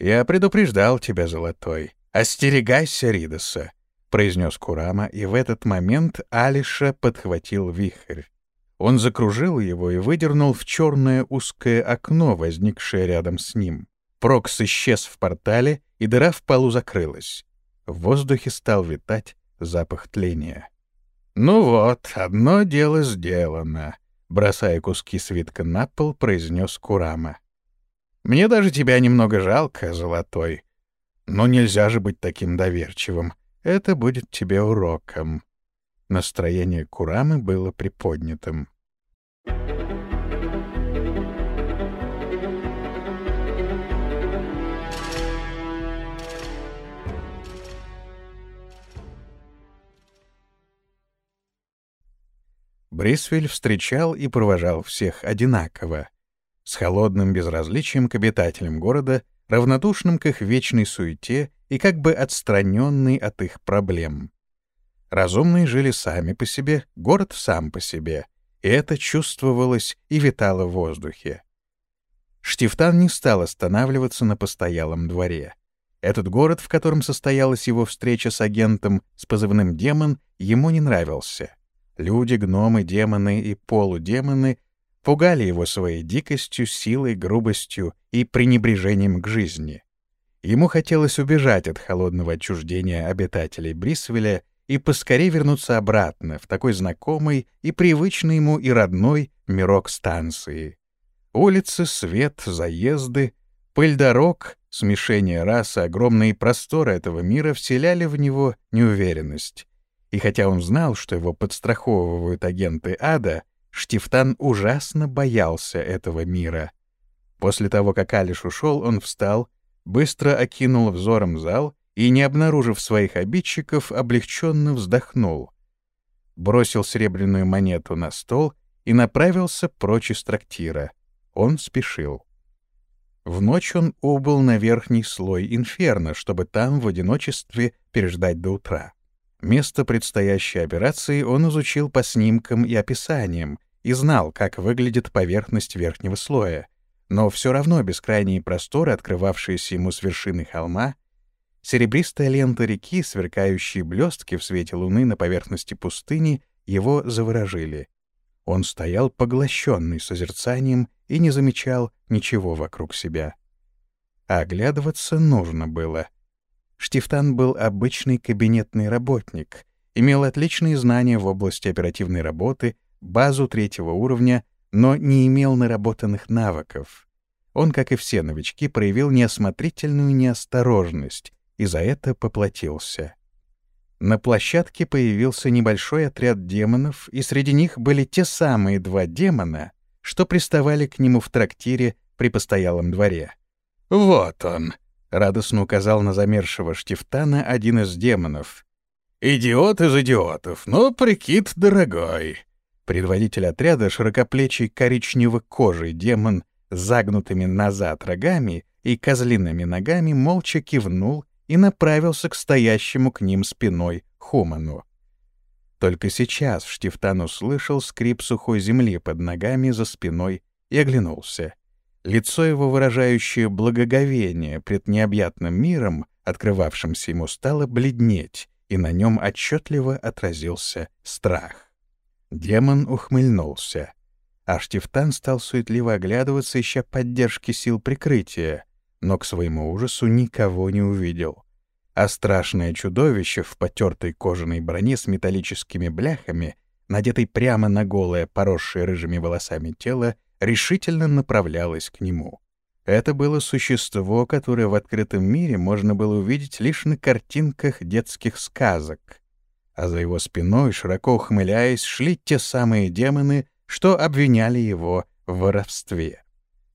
«Я предупреждал тебя, Золотой. Остерегайся Ридоса», — произнес Курама, и в этот момент Алиша подхватил вихрь. Он закружил его и выдернул в черное узкое окно, возникшее рядом с ним. Прокс исчез в портале, и дыра в полу закрылась. В воздухе стал витать запах тления. «Ну вот, одно дело сделано», — бросая куски свитка на пол, произнес Курама. «Мне даже тебя немного жалко, Золотой. Но нельзя же быть таким доверчивым. Это будет тебе уроком». Настроение Курамы было приподнятым. Брисвель встречал и провожал всех одинаково, с холодным безразличием к обитателям города, равнодушным к их вечной суете и как бы отстраненный от их проблем. Разумные жили сами по себе, город сам по себе, и это чувствовалось и витало в воздухе. Штифтан не стал останавливаться на постоялом дворе. Этот город, в котором состоялась его встреча с агентом с позывным «Демон», ему не нравился. Люди, гномы, демоны и полудемоны пугали его своей дикостью, силой, грубостью и пренебрежением к жизни. Ему хотелось убежать от холодного отчуждения обитателей Брисвеля и поскорее вернуться обратно в такой знакомый и привычный ему и родной мирок станции. Улицы, свет, заезды, пыль дорог, смешение рас огромные просторы этого мира вселяли в него неуверенность. И хотя он знал, что его подстраховывают агенты ада, Штифтан ужасно боялся этого мира. После того, как Алиш ушел, он встал, быстро окинул взором зал и, не обнаружив своих обидчиков, облегченно вздохнул. Бросил серебряную монету на стол и направился прочь из трактира. Он спешил. В ночь он убыл на верхний слой инферно, чтобы там в одиночестве переждать до утра. Место предстоящей операции он изучил по снимкам и описаниям и знал, как выглядит поверхность верхнего слоя. Но все равно бескрайние просторы, открывавшиеся ему с вершины холма, серебристая лента реки, сверкающие блестки в свете луны на поверхности пустыни, его заворожили. Он стоял поглощенный созерцанием и не замечал ничего вокруг себя. А оглядываться нужно было — Штифтан был обычный кабинетный работник, имел отличные знания в области оперативной работы, базу третьего уровня, но не имел наработанных навыков. Он, как и все новички, проявил неосмотрительную неосторожность и за это поплатился. На площадке появился небольшой отряд демонов, и среди них были те самые два демона, что приставали к нему в трактире при постоялом дворе. «Вот он!» — радостно указал на замершего Штифтана один из демонов. «Идиот из идиотов, но прикид дорогой». Предводитель отряда, широкоплечий коричнево-кожий демон с загнутыми назад рогами и козлиными ногами, молча кивнул и направился к стоящему к ним спиной Хуману. Только сейчас Штифтан услышал скрип сухой земли под ногами за спиной и оглянулся. Лицо его, выражающее благоговение пред необъятным миром, открывавшимся ему, стало бледнеть, и на нем отчетливо отразился страх. Демон ухмыльнулся. А Штифтан стал суетливо оглядываться, ища поддержки сил прикрытия, но к своему ужасу никого не увидел. А страшное чудовище в потертой кожаной броне с металлическими бляхами, надетой прямо на голое, поросшее рыжими волосами тело, решительно направлялась к нему. Это было существо, которое в открытом мире можно было увидеть лишь на картинках детских сказок. А за его спиной, широко ухмыляясь, шли те самые демоны, что обвиняли его в воровстве.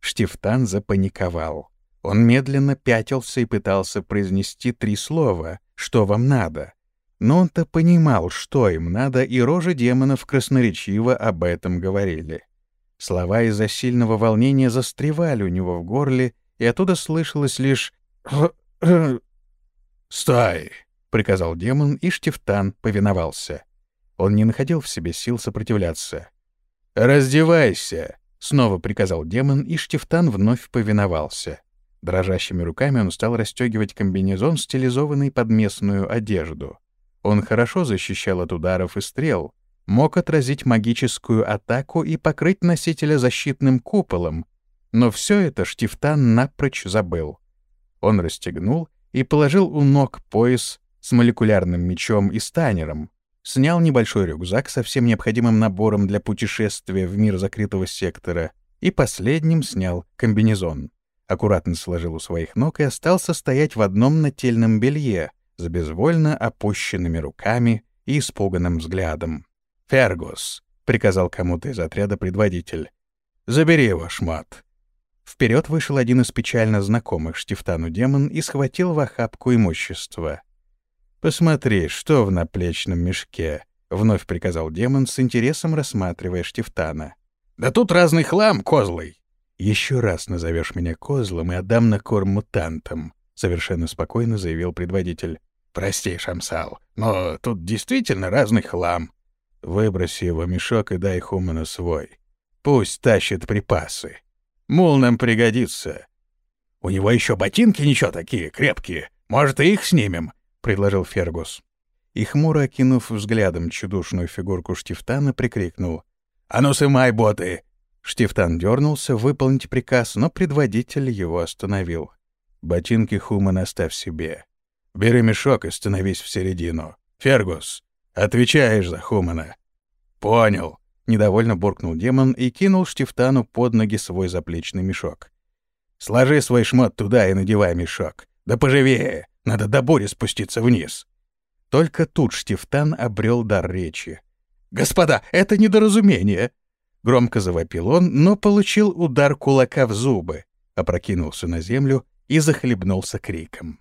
Штифтан запаниковал. Он медленно пятился и пытался произнести три слова «Что вам надо?». Но он-то понимал, что им надо, и рожи демонов красноречиво об этом говорили. Слова из-за сильного волнения застревали у него в горле, и оттуда слышалось лишь «Стой!» — приказал демон, и Штифтан повиновался. Он не находил в себе сил сопротивляться. «Раздевайся!» — снова приказал демон, и Штифтан вновь повиновался. Дрожащими руками он стал расстегивать комбинезон, стилизованный под местную одежду. Он хорошо защищал от ударов и стрел, мог отразить магическую атаку и покрыть носителя защитным куполом, но все это Штифтан напрочь забыл. Он расстегнул и положил у ног пояс с молекулярным мечом и станером, снял небольшой рюкзак со всем необходимым набором для путешествия в мир закрытого сектора и последним снял комбинезон аккуратно сложил у своих ног и остался стоять в одном нательном белье с безвольно опущенными руками и испуганным взглядом. «Фергус», — приказал кому-то из отряда предводитель, — «забери его, шмат». Вперед вышел один из печально знакомых Штифтану демон и схватил в охапку имущество. «Посмотри, что в наплечном мешке», — вновь приказал демон с интересом рассматривая Штифтана. «Да тут разный хлам, козлый!» «Еще раз назовешь меня козлом и отдам на корм мутантам», — совершенно спокойно заявил предводитель. «Прости, Шамсал, но тут действительно разный хлам». «Выброси его мешок и дай Хуману свой. Пусть тащит припасы. Мул нам пригодится». «У него еще ботинки ничего такие, крепкие. Может, и их снимем?» — предложил Фергус. И хмуро окинув взглядом чудушную фигурку Штифтана, прикрикнул. «А ну, сымай боты! Штифтан дернулся выполнить приказ, но предводитель его остановил. «Ботинки Хуман оставь себе. Бери мешок и становись в середину. Фергус, отвечаешь за Хумана». «Понял», — недовольно буркнул демон и кинул Штифтану под ноги свой заплечный мешок. «Сложи свой шмот туда и надевай мешок. Да поживее, надо до бури спуститься вниз». Только тут Штифтан обрел дар речи. «Господа, это недоразумение!» Громко завопил он, но получил удар кулака в зубы, опрокинулся на землю и захлебнулся криком.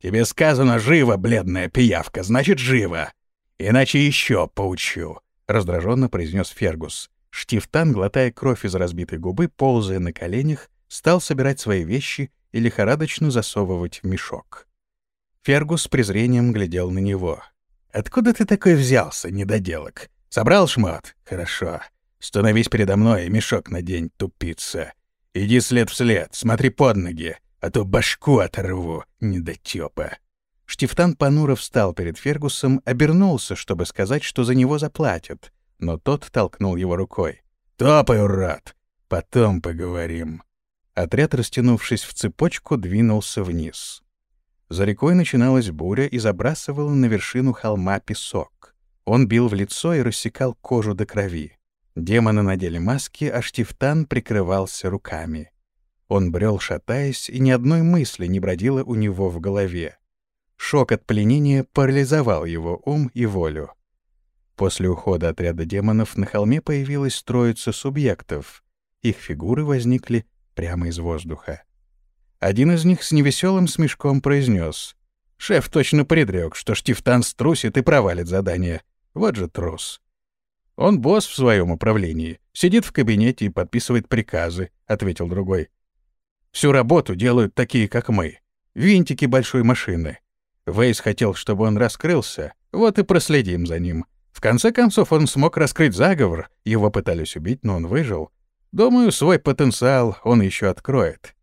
«Тебе сказано живо, бледная пиявка, значит, живо! Иначе еще поучу!» — раздраженно произнес Фергус. Штифтан, глотая кровь из разбитой губы, ползая на коленях, стал собирать свои вещи и лихорадочно засовывать в мешок. Фергус с презрением глядел на него. «Откуда ты такой взялся, недоделок? Собрал шмат? Хорошо. Становись передо мной и мешок надень, тупица. Иди след в след, смотри под ноги, а то башку оторву, недотёпа». Штифтан понуро встал перед Фергусом, обернулся, чтобы сказать, что за него заплатят, но тот толкнул его рукой. «Топай, урод! Потом поговорим». Отряд, растянувшись в цепочку, двинулся вниз. За рекой начиналась буря и забрасывала на вершину холма песок. Он бил в лицо и рассекал кожу до крови. Демоны надели маски, а Штифтан прикрывался руками. Он брел, шатаясь, и ни одной мысли не бродило у него в голове. Шок от пленения парализовал его ум и волю. После ухода отряда демонов на холме появилась троица субъектов. Их фигуры возникли прямо из воздуха. Один из них с невеселым смешком произнес: «Шеф точно предрек, что Штифтан струсит и провалит задание. Вот же трус». «Он босс в своем управлении. Сидит в кабинете и подписывает приказы», — ответил другой. «Всю работу делают такие, как мы. Винтики большой машины. Вейс хотел, чтобы он раскрылся, вот и проследим за ним. В конце концов, он смог раскрыть заговор, его пытались убить, но он выжил. Думаю, свой потенциал он еще откроет».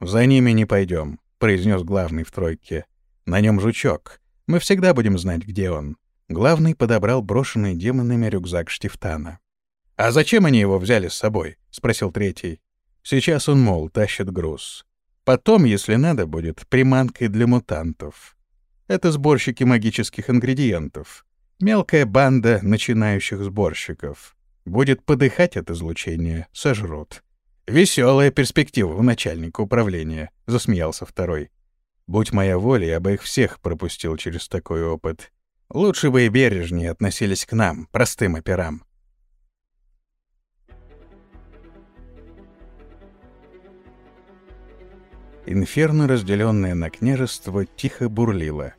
«За ними не пойдем», — произнес главный в тройке. «На нем жучок. Мы всегда будем знать, где он. Главный подобрал брошенный демонами рюкзак Штифтана. «А зачем они его взяли с собой?» — спросил третий. «Сейчас он, мол, тащит груз. Потом, если надо будет, приманкой для мутантов. Это сборщики магических ингредиентов. Мелкая банда начинающих сборщиков. Будет подыхать от излучения, сожрут. Веселая перспектива у начальника управления, засмеялся второй. Будь моя воля, я бы их всех пропустил через такой опыт. Лучше бы и бережнее относились к нам, простым операм. Инферно, разделенное на княжество, тихо бурлило.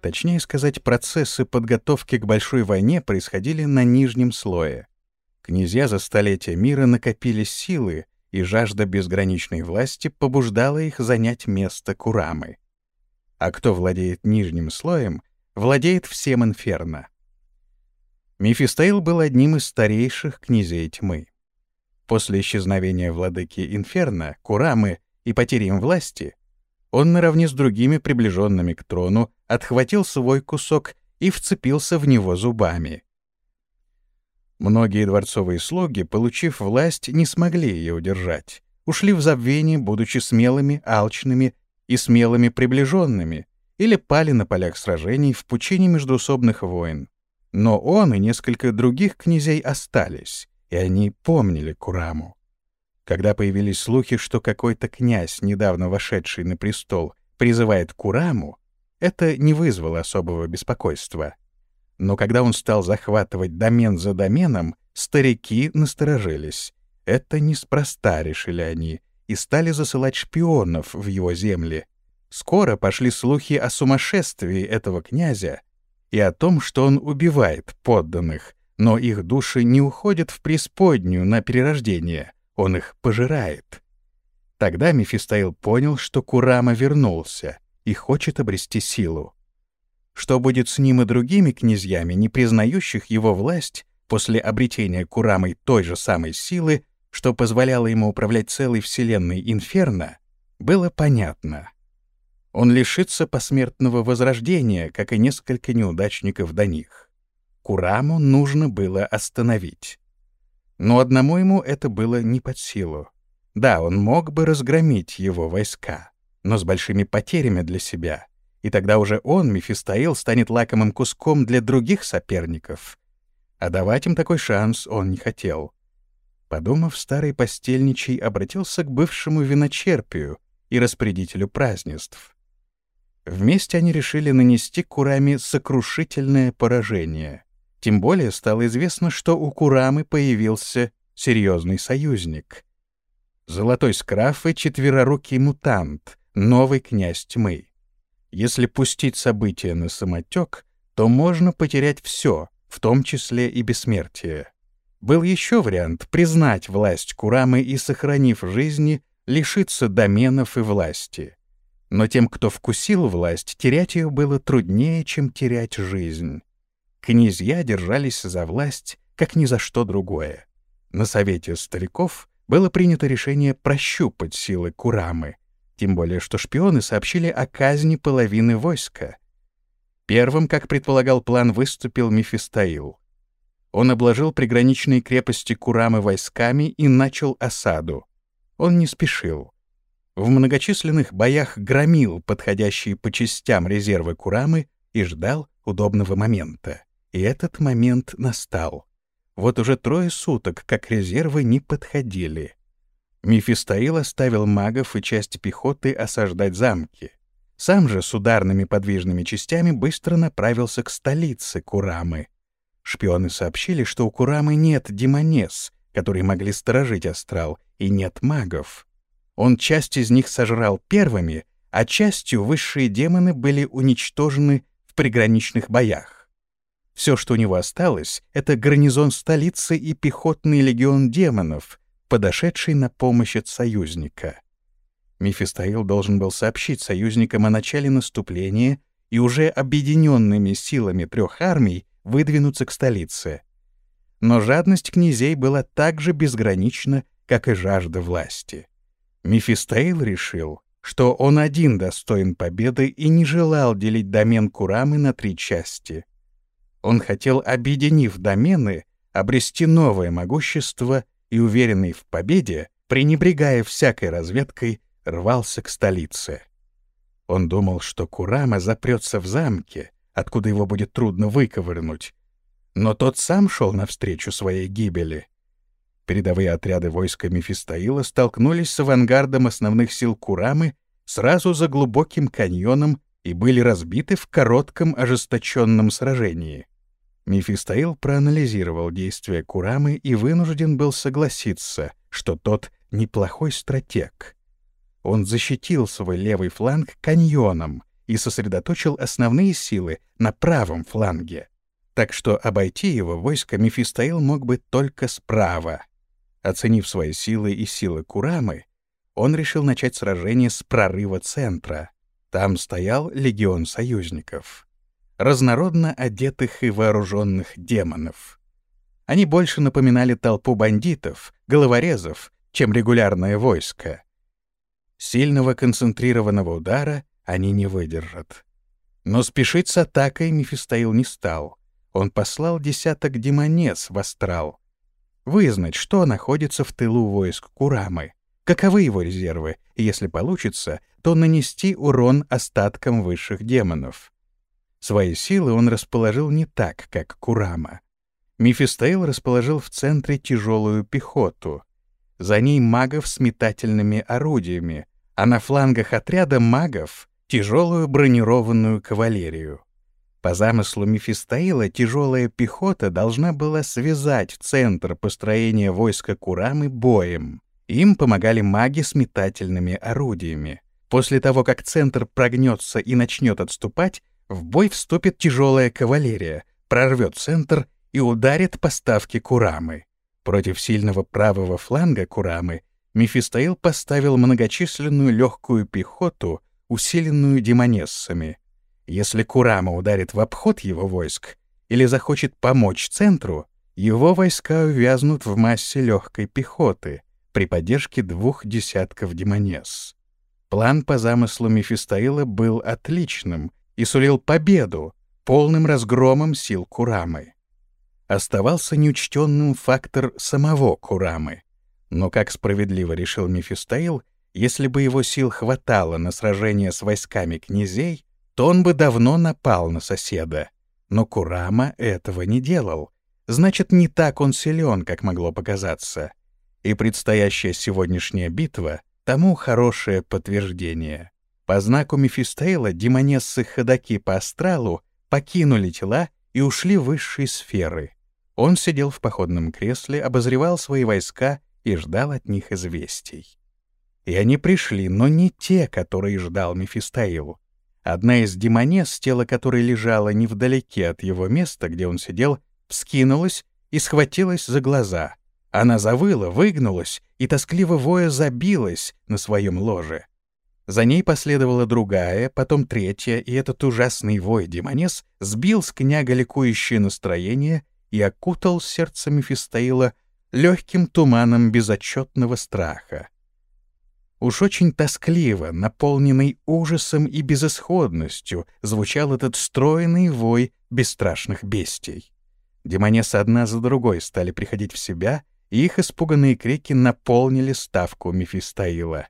Точнее сказать, процессы подготовки к большой войне происходили на нижнем слое. Князья за столетия мира накопили силы, и жажда безграничной власти побуждала их занять место Курамы. А кто владеет нижним слоем, владеет всем инферно. Мефистоил был одним из старейших князей тьмы. После исчезновения владыки инферно, Курамы и потери им власти, он наравне с другими приближенными к трону отхватил свой кусок и вцепился в него зубами. Многие дворцовые слуги, получив власть, не смогли ее удержать, ушли в забвение, будучи смелыми, алчными и смелыми приближенными, или пали на полях сражений в пучине междуусобных войн. Но он и несколько других князей остались, и они помнили Кураму. Когда появились слухи, что какой-то князь, недавно вошедший на престол, призывает Кураму, это не вызвало особого беспокойства. Но когда он стал захватывать домен за доменом, старики насторожились. Это неспроста, решили они, и стали засылать шпионов в его земли. Скоро пошли слухи о сумасшествии этого князя и о том, что он убивает подданных, но их души не уходят в преисподнюю на перерождение — он их пожирает. Тогда Мефистоил понял, что Курама вернулся и хочет обрести силу. Что будет с ним и другими князьями, не признающих его власть, после обретения Курамой той же самой силы, что позволяло ему управлять целой вселенной Инферно, было понятно. Он лишится посмертного возрождения, как и несколько неудачников до них. Кураму нужно было остановить. Но одному ему это было не под силу. Да, он мог бы разгромить его войска, но с большими потерями для себя. И тогда уже он, Мефистоил, станет лакомым куском для других соперников. А давать им такой шанс он не хотел. Подумав, старый постельничий обратился к бывшему виночерпию и распорядителю празднеств. Вместе они решили нанести Курами сокрушительное поражение — тем более стало известно, что у Курамы появился серьезный союзник. Золотой скраф и четверорукий мутант, новый князь тьмы. Если пустить события на самотек, то можно потерять все, в том числе и бессмертие. Был еще вариант признать власть Курамы и, сохранив жизни, лишиться доменов и власти. Но тем, кто вкусил власть, терять ее было труднее, чем терять жизнь. Князья держались за власть, как ни за что другое. На совете стариков было принято решение прощупать силы Курамы, тем более что шпионы сообщили о казни половины войска. Первым, как предполагал план, выступил Мефистоил. Он обложил приграничные крепости Курамы войсками и начал осаду. Он не спешил. В многочисленных боях громил подходящие по частям резервы Курамы и ждал удобного момента. И этот момент настал. Вот уже трое суток, как резервы не подходили. Мефистоил оставил магов и часть пехоты осаждать замки. Сам же с ударными подвижными частями быстро направился к столице Курамы. Шпионы сообщили, что у Курамы нет демонес, которые могли сторожить астрал, и нет магов. Он часть из них сожрал первыми, а частью высшие демоны были уничтожены в приграничных боях. Все, что у него осталось, — это гарнизон столицы и пехотный легион демонов, подошедший на помощь от союзника. Мефистоил должен был сообщить союзникам о начале наступления и уже объединенными силами трех армий выдвинуться к столице. Но жадность князей была так же безгранична, как и жажда власти. Мефистоил решил, что он один достоин победы и не желал делить домен Курамы на три части — он хотел, объединив домены, обрести новое могущество и, уверенный в победе, пренебрегая всякой разведкой, рвался к столице. Он думал, что Курама запрется в замке, откуда его будет трудно выковырнуть. Но тот сам шел навстречу своей гибели. Передовые отряды войска Мефистоила столкнулись с авангардом основных сил Курамы сразу за глубоким каньоном и были разбиты в коротком ожесточенном сражении. Мефистоил проанализировал действия Курамы и вынужден был согласиться, что тот неплохой стратег. Он защитил свой левый фланг каньоном и сосредоточил основные силы на правом фланге. Так что обойти его войско Мефистоил мог бы только справа. Оценив свои силы и силы Курамы, он решил начать сражение с прорыва центра. Там стоял легион союзников. Разнородно одетых и вооруженных демонов. Они больше напоминали толпу бандитов, головорезов, чем регулярное войско. Сильного концентрированного удара они не выдержат. Но спешить с атакой Мефистоил не стал. Он послал десяток демонец в астрал. Вызнать, что находится в тылу войск Курамы, каковы его резервы, и если получится, то нанести урон остаткам высших демонов. Свои силы он расположил не так, как Курама. Мефистоил расположил в центре тяжелую пехоту. За ней магов с метательными орудиями, а на флангах отряда магов — тяжелую бронированную кавалерию. По замыслу Мефистоила тяжелая пехота должна была связать центр построения войска Курамы боем. Им помогали маги с метательными орудиями. После того, как центр прогнется и начнет отступать, в бой вступит тяжелая кавалерия, прорвет центр и ударит по ставке Курамы. Против сильного правого фланга Курамы Мефистоил поставил многочисленную легкую пехоту, усиленную демонессами. Если Курама ударит в обход его войск или захочет помочь центру, его войска увязнут в массе легкой пехоты при поддержке двух десятков демонесс. План по замыслу Мефистоила был отличным и сулил победу, полным разгромом сил Курамы оставался неучтенным фактор самого Курамы. Но, как справедливо решил Мефистоил, если бы его сил хватало на сражение с войсками князей, то он бы давно напал на соседа. Но Курама этого не делал. Значит, не так он силен, как могло показаться. И предстоящая сегодняшняя битва тому хорошее подтверждение. По знаку Мефистоила демонессы-ходаки по астралу покинули тела и ушли в высшие сферы. Он сидел в походном кресле, обозревал свои войска и ждал от них известий. И они пришли, но не те, которые ждал Мефистоил. Одна из демонес, тело которой лежало невдалеке от его места, где он сидел, вскинулась и схватилась за глаза. Она завыла, выгнулась и тоскливо воя забилась на своем ложе. За ней последовала другая, потом третья, и этот ужасный вой демонес сбил с княга ликующее настроение и окутал сердце Мефистоила легким туманом безотчетного страха. Уж очень тоскливо, наполненный ужасом и безысходностью, звучал этот стройный вой бесстрашных бестий. Демонессы одна за другой стали приходить в себя, и их испуганные крики наполнили ставку Мефистоила.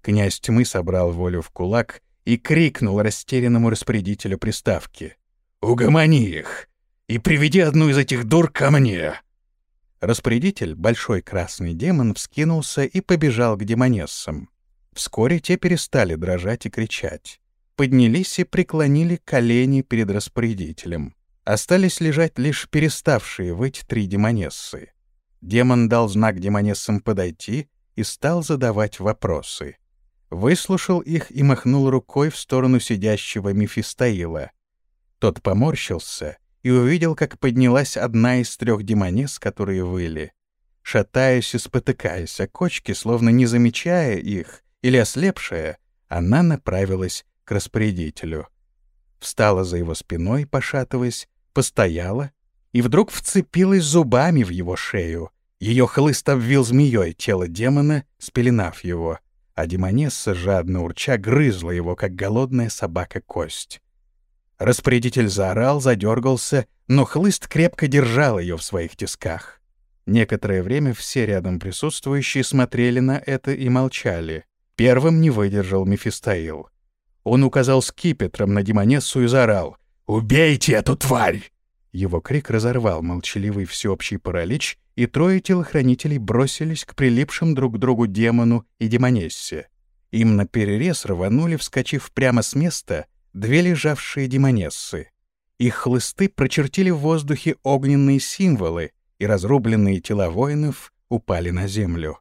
Князь тьмы собрал волю в кулак и крикнул растерянному распорядителю приставки. «Угомони их! и приведи одну из этих дур ко мне!» Распорядитель, большой красный демон, вскинулся и побежал к демонессам. Вскоре те перестали дрожать и кричать. Поднялись и преклонили колени перед распорядителем. Остались лежать лишь переставшие выть три демонессы. Демон дал знак демонессам подойти и стал задавать вопросы. Выслушал их и махнул рукой в сторону сидящего Мефистоила. Тот поморщился — и увидел, как поднялась одна из трех демонес, которые выли. Шатаясь и спотыкаясь о кочке, словно не замечая их или ослепшая, она направилась к распорядителю. Встала за его спиной, пошатываясь, постояла и вдруг вцепилась зубами в его шею. Ее хлыст обвил змеей тело демона, спеленав его, а демонесса, жадно урча, грызла его, как голодная собака кость. Распорядитель заорал, задергался, но хлыст крепко держал ее в своих тисках. Некоторое время все рядом присутствующие смотрели на это и молчали. Первым не выдержал Мефистоил. Он указал скипетром на демонессу и заорал «Убейте эту тварь!» Его крик разорвал молчаливый всеобщий паралич и трое телохранителей бросились к прилипшим друг к другу демону и демонессе. Им на перерез рванули, вскочив прямо с места, две лежавшие демонессы. Их хлысты прочертили в воздухе огненные символы, и разрубленные тела воинов упали на землю.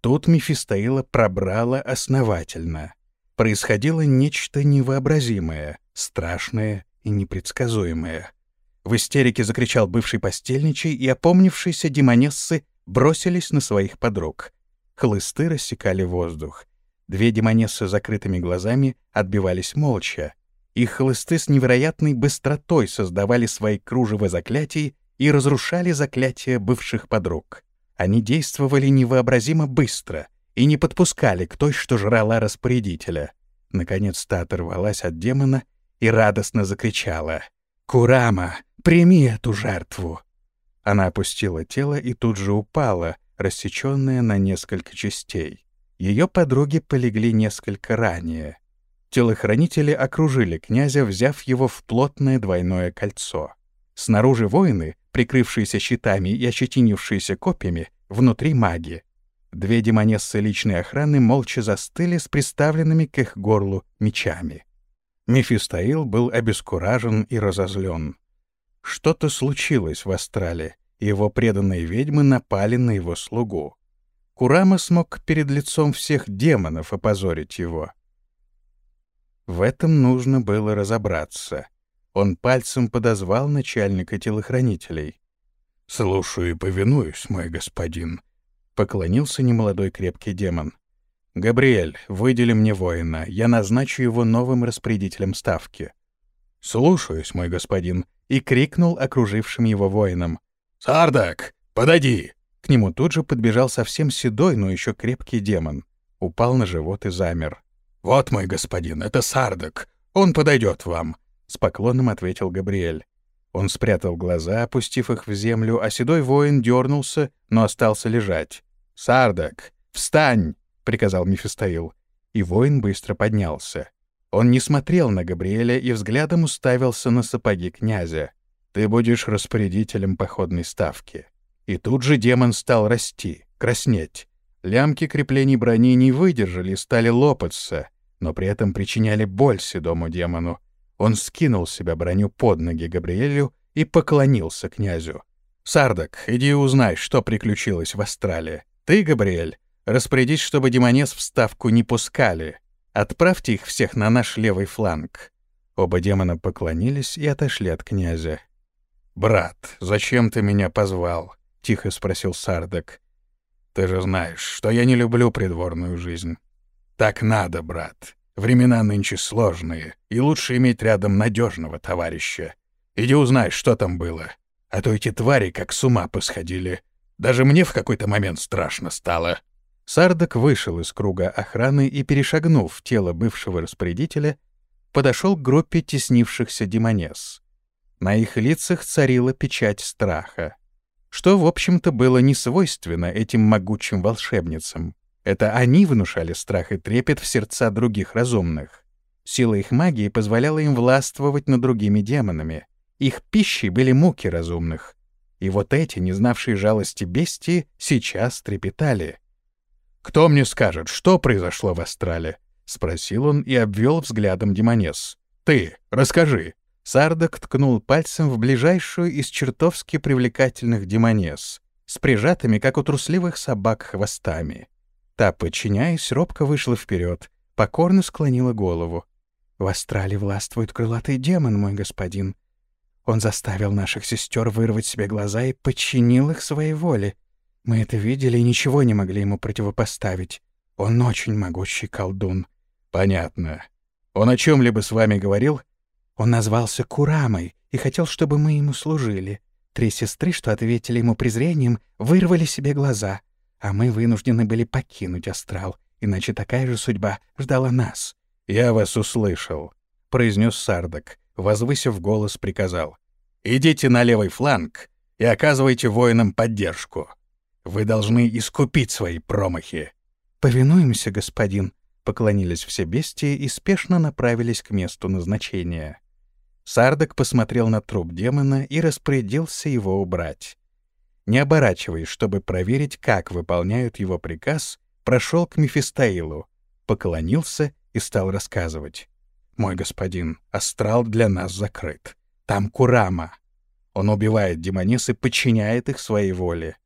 Тут Мефистоила пробрала основательно. Происходило нечто невообразимое, страшное и непредсказуемое. В истерике закричал бывший постельничий, и опомнившиеся демонессы бросились на своих подруг. Хлысты рассекали воздух. Две демонессы с закрытыми глазами отбивались молча. Их хлысты с невероятной быстротой создавали свои кружева заклятий и разрушали заклятия бывших подруг. Они действовали невообразимо быстро и не подпускали к той, что жрала распорядителя. Наконец та оторвалась от демона и радостно закричала — «Курама, прими эту жертву!» Она опустила тело и тут же упала, рассеченная на несколько частей. Ее подруги полегли несколько ранее. Телохранители окружили князя, взяв его в плотное двойное кольцо. Снаружи воины, прикрывшиеся щитами и ощетинившиеся копьями, внутри маги. Две демонессы личной охраны молча застыли с приставленными к их горлу мечами. Мефистоил был обескуражен и разозлен. Что-то случилось в Астрале, и его преданные ведьмы напали на его слугу. Курама смог перед лицом всех демонов опозорить его. В этом нужно было разобраться. Он пальцем подозвал начальника телохранителей. «Слушаю и повинуюсь, мой господин», — поклонился немолодой крепкий демон. «Габриэль, выдели мне воина. Я назначу его новым распорядителем ставки». «Слушаюсь, мой господин», и крикнул окружившим его воинам. «Сардак, подойди!» К нему тут же подбежал совсем седой, но еще крепкий демон. Упал на живот и замер. «Вот, мой господин, это Сардак. Он подойдет вам», — с поклоном ответил Габриэль. Он спрятал глаза, опустив их в землю, а седой воин дернулся, но остался лежать. «Сардак, встань!» приказал Мефистоил, и воин быстро поднялся. Он не смотрел на Габриэля и взглядом уставился на сапоги князя. «Ты будешь распорядителем походной ставки». И тут же демон стал расти, краснеть. Лямки креплений брони не выдержали и стали лопаться, но при этом причиняли боль седому демону. Он скинул себя броню под ноги Габриэлю и поклонился князю. «Сардак, иди узнай, что приключилось в Астрале. Ты, Габриэль, Распорядись, чтобы демонес в ставку не пускали. Отправьте их всех на наш левый фланг». Оба демона поклонились и отошли от князя. «Брат, зачем ты меня позвал?» — тихо спросил Сардак. «Ты же знаешь, что я не люблю придворную жизнь». «Так надо, брат. Времена нынче сложные, и лучше иметь рядом надежного товарища. Иди узнай, что там было. А то эти твари как с ума посходили. Даже мне в какой-то момент страшно стало». Сардак вышел из круга охраны и, перешагнув тело бывшего распорядителя, подошел к группе теснившихся демонес. На их лицах царила печать страха, что, в общем-то, было не свойственно этим могучим волшебницам. Это они внушали страх и трепет в сердца других разумных. Сила их магии позволяла им властвовать над другими демонами. Их пищей были муки разумных. И вот эти, не знавшие жалости бестии, сейчас трепетали — «Кто мне скажет, что произошло в Астрале?» — спросил он и обвел взглядом Демонес. «Ты, расскажи». Сардак ткнул пальцем в ближайшую из чертовски привлекательных демонес, с прижатыми, как у трусливых собак, хвостами. Та, подчиняясь, робко вышла вперед, покорно склонила голову. «В Астрале властвует крылатый демон, мой господин. Он заставил наших сестер вырвать себе глаза и подчинил их своей воле. Мы это видели и ничего не могли ему противопоставить. Он очень могучий колдун. Понятно. Он о чем-либо с вами говорил? Он назвался Курамой и хотел, чтобы мы ему служили. Три сестры, что ответили ему презрением, вырвали себе глаза, а мы вынуждены были покинуть астрал, иначе такая же судьба ждала нас. «Я вас услышал», — произнес Сардак, возвысив голос, приказал. «Идите на левый фланг и оказывайте воинам поддержку. Вы должны искупить свои промахи». «Повинуемся, господин», — поклонились все бестии и спешно направились к месту назначения. Сардак посмотрел на труп демона и распорядился его убрать. не оборачиваясь, чтобы проверить, как выполняют его приказ, прошел к Мефистоилу, поклонился и стал рассказывать. «Мой господин, астрал для нас закрыт. Там Курама. Он убивает демонес и подчиняет их своей воле.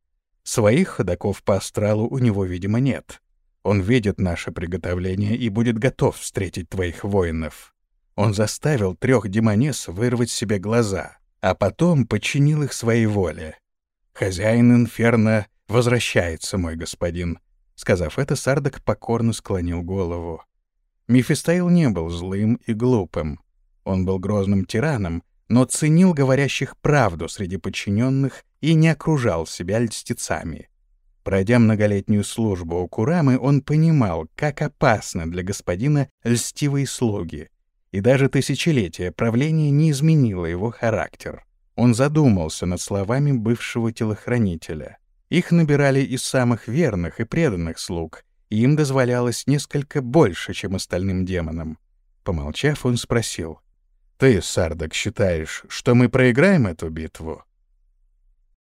Своих ходоков по астралу у него, видимо, нет. Он видит наше приготовление и будет готов встретить твоих воинов. Он заставил трех демонес вырвать себе глаза, а потом подчинил их своей воле. Хозяин инферно возвращается, мой господин. Сказав это, Сардак покорно склонил голову. Мефистоил не был злым и глупым. Он был грозным тираном, но ценил говорящих правду среди подчиненных и не окружал себя льстецами. Пройдя многолетнюю службу у Курамы, он понимал, как опасно для господина льстивые слуги, и даже тысячелетие правления не изменило его характер. Он задумался над словами бывшего телохранителя. Их набирали из самых верных и преданных слуг, и им дозволялось несколько больше, чем остальным демонам. Помолчав, он спросил, «Ты, Сардак, считаешь, что мы проиграем эту битву?»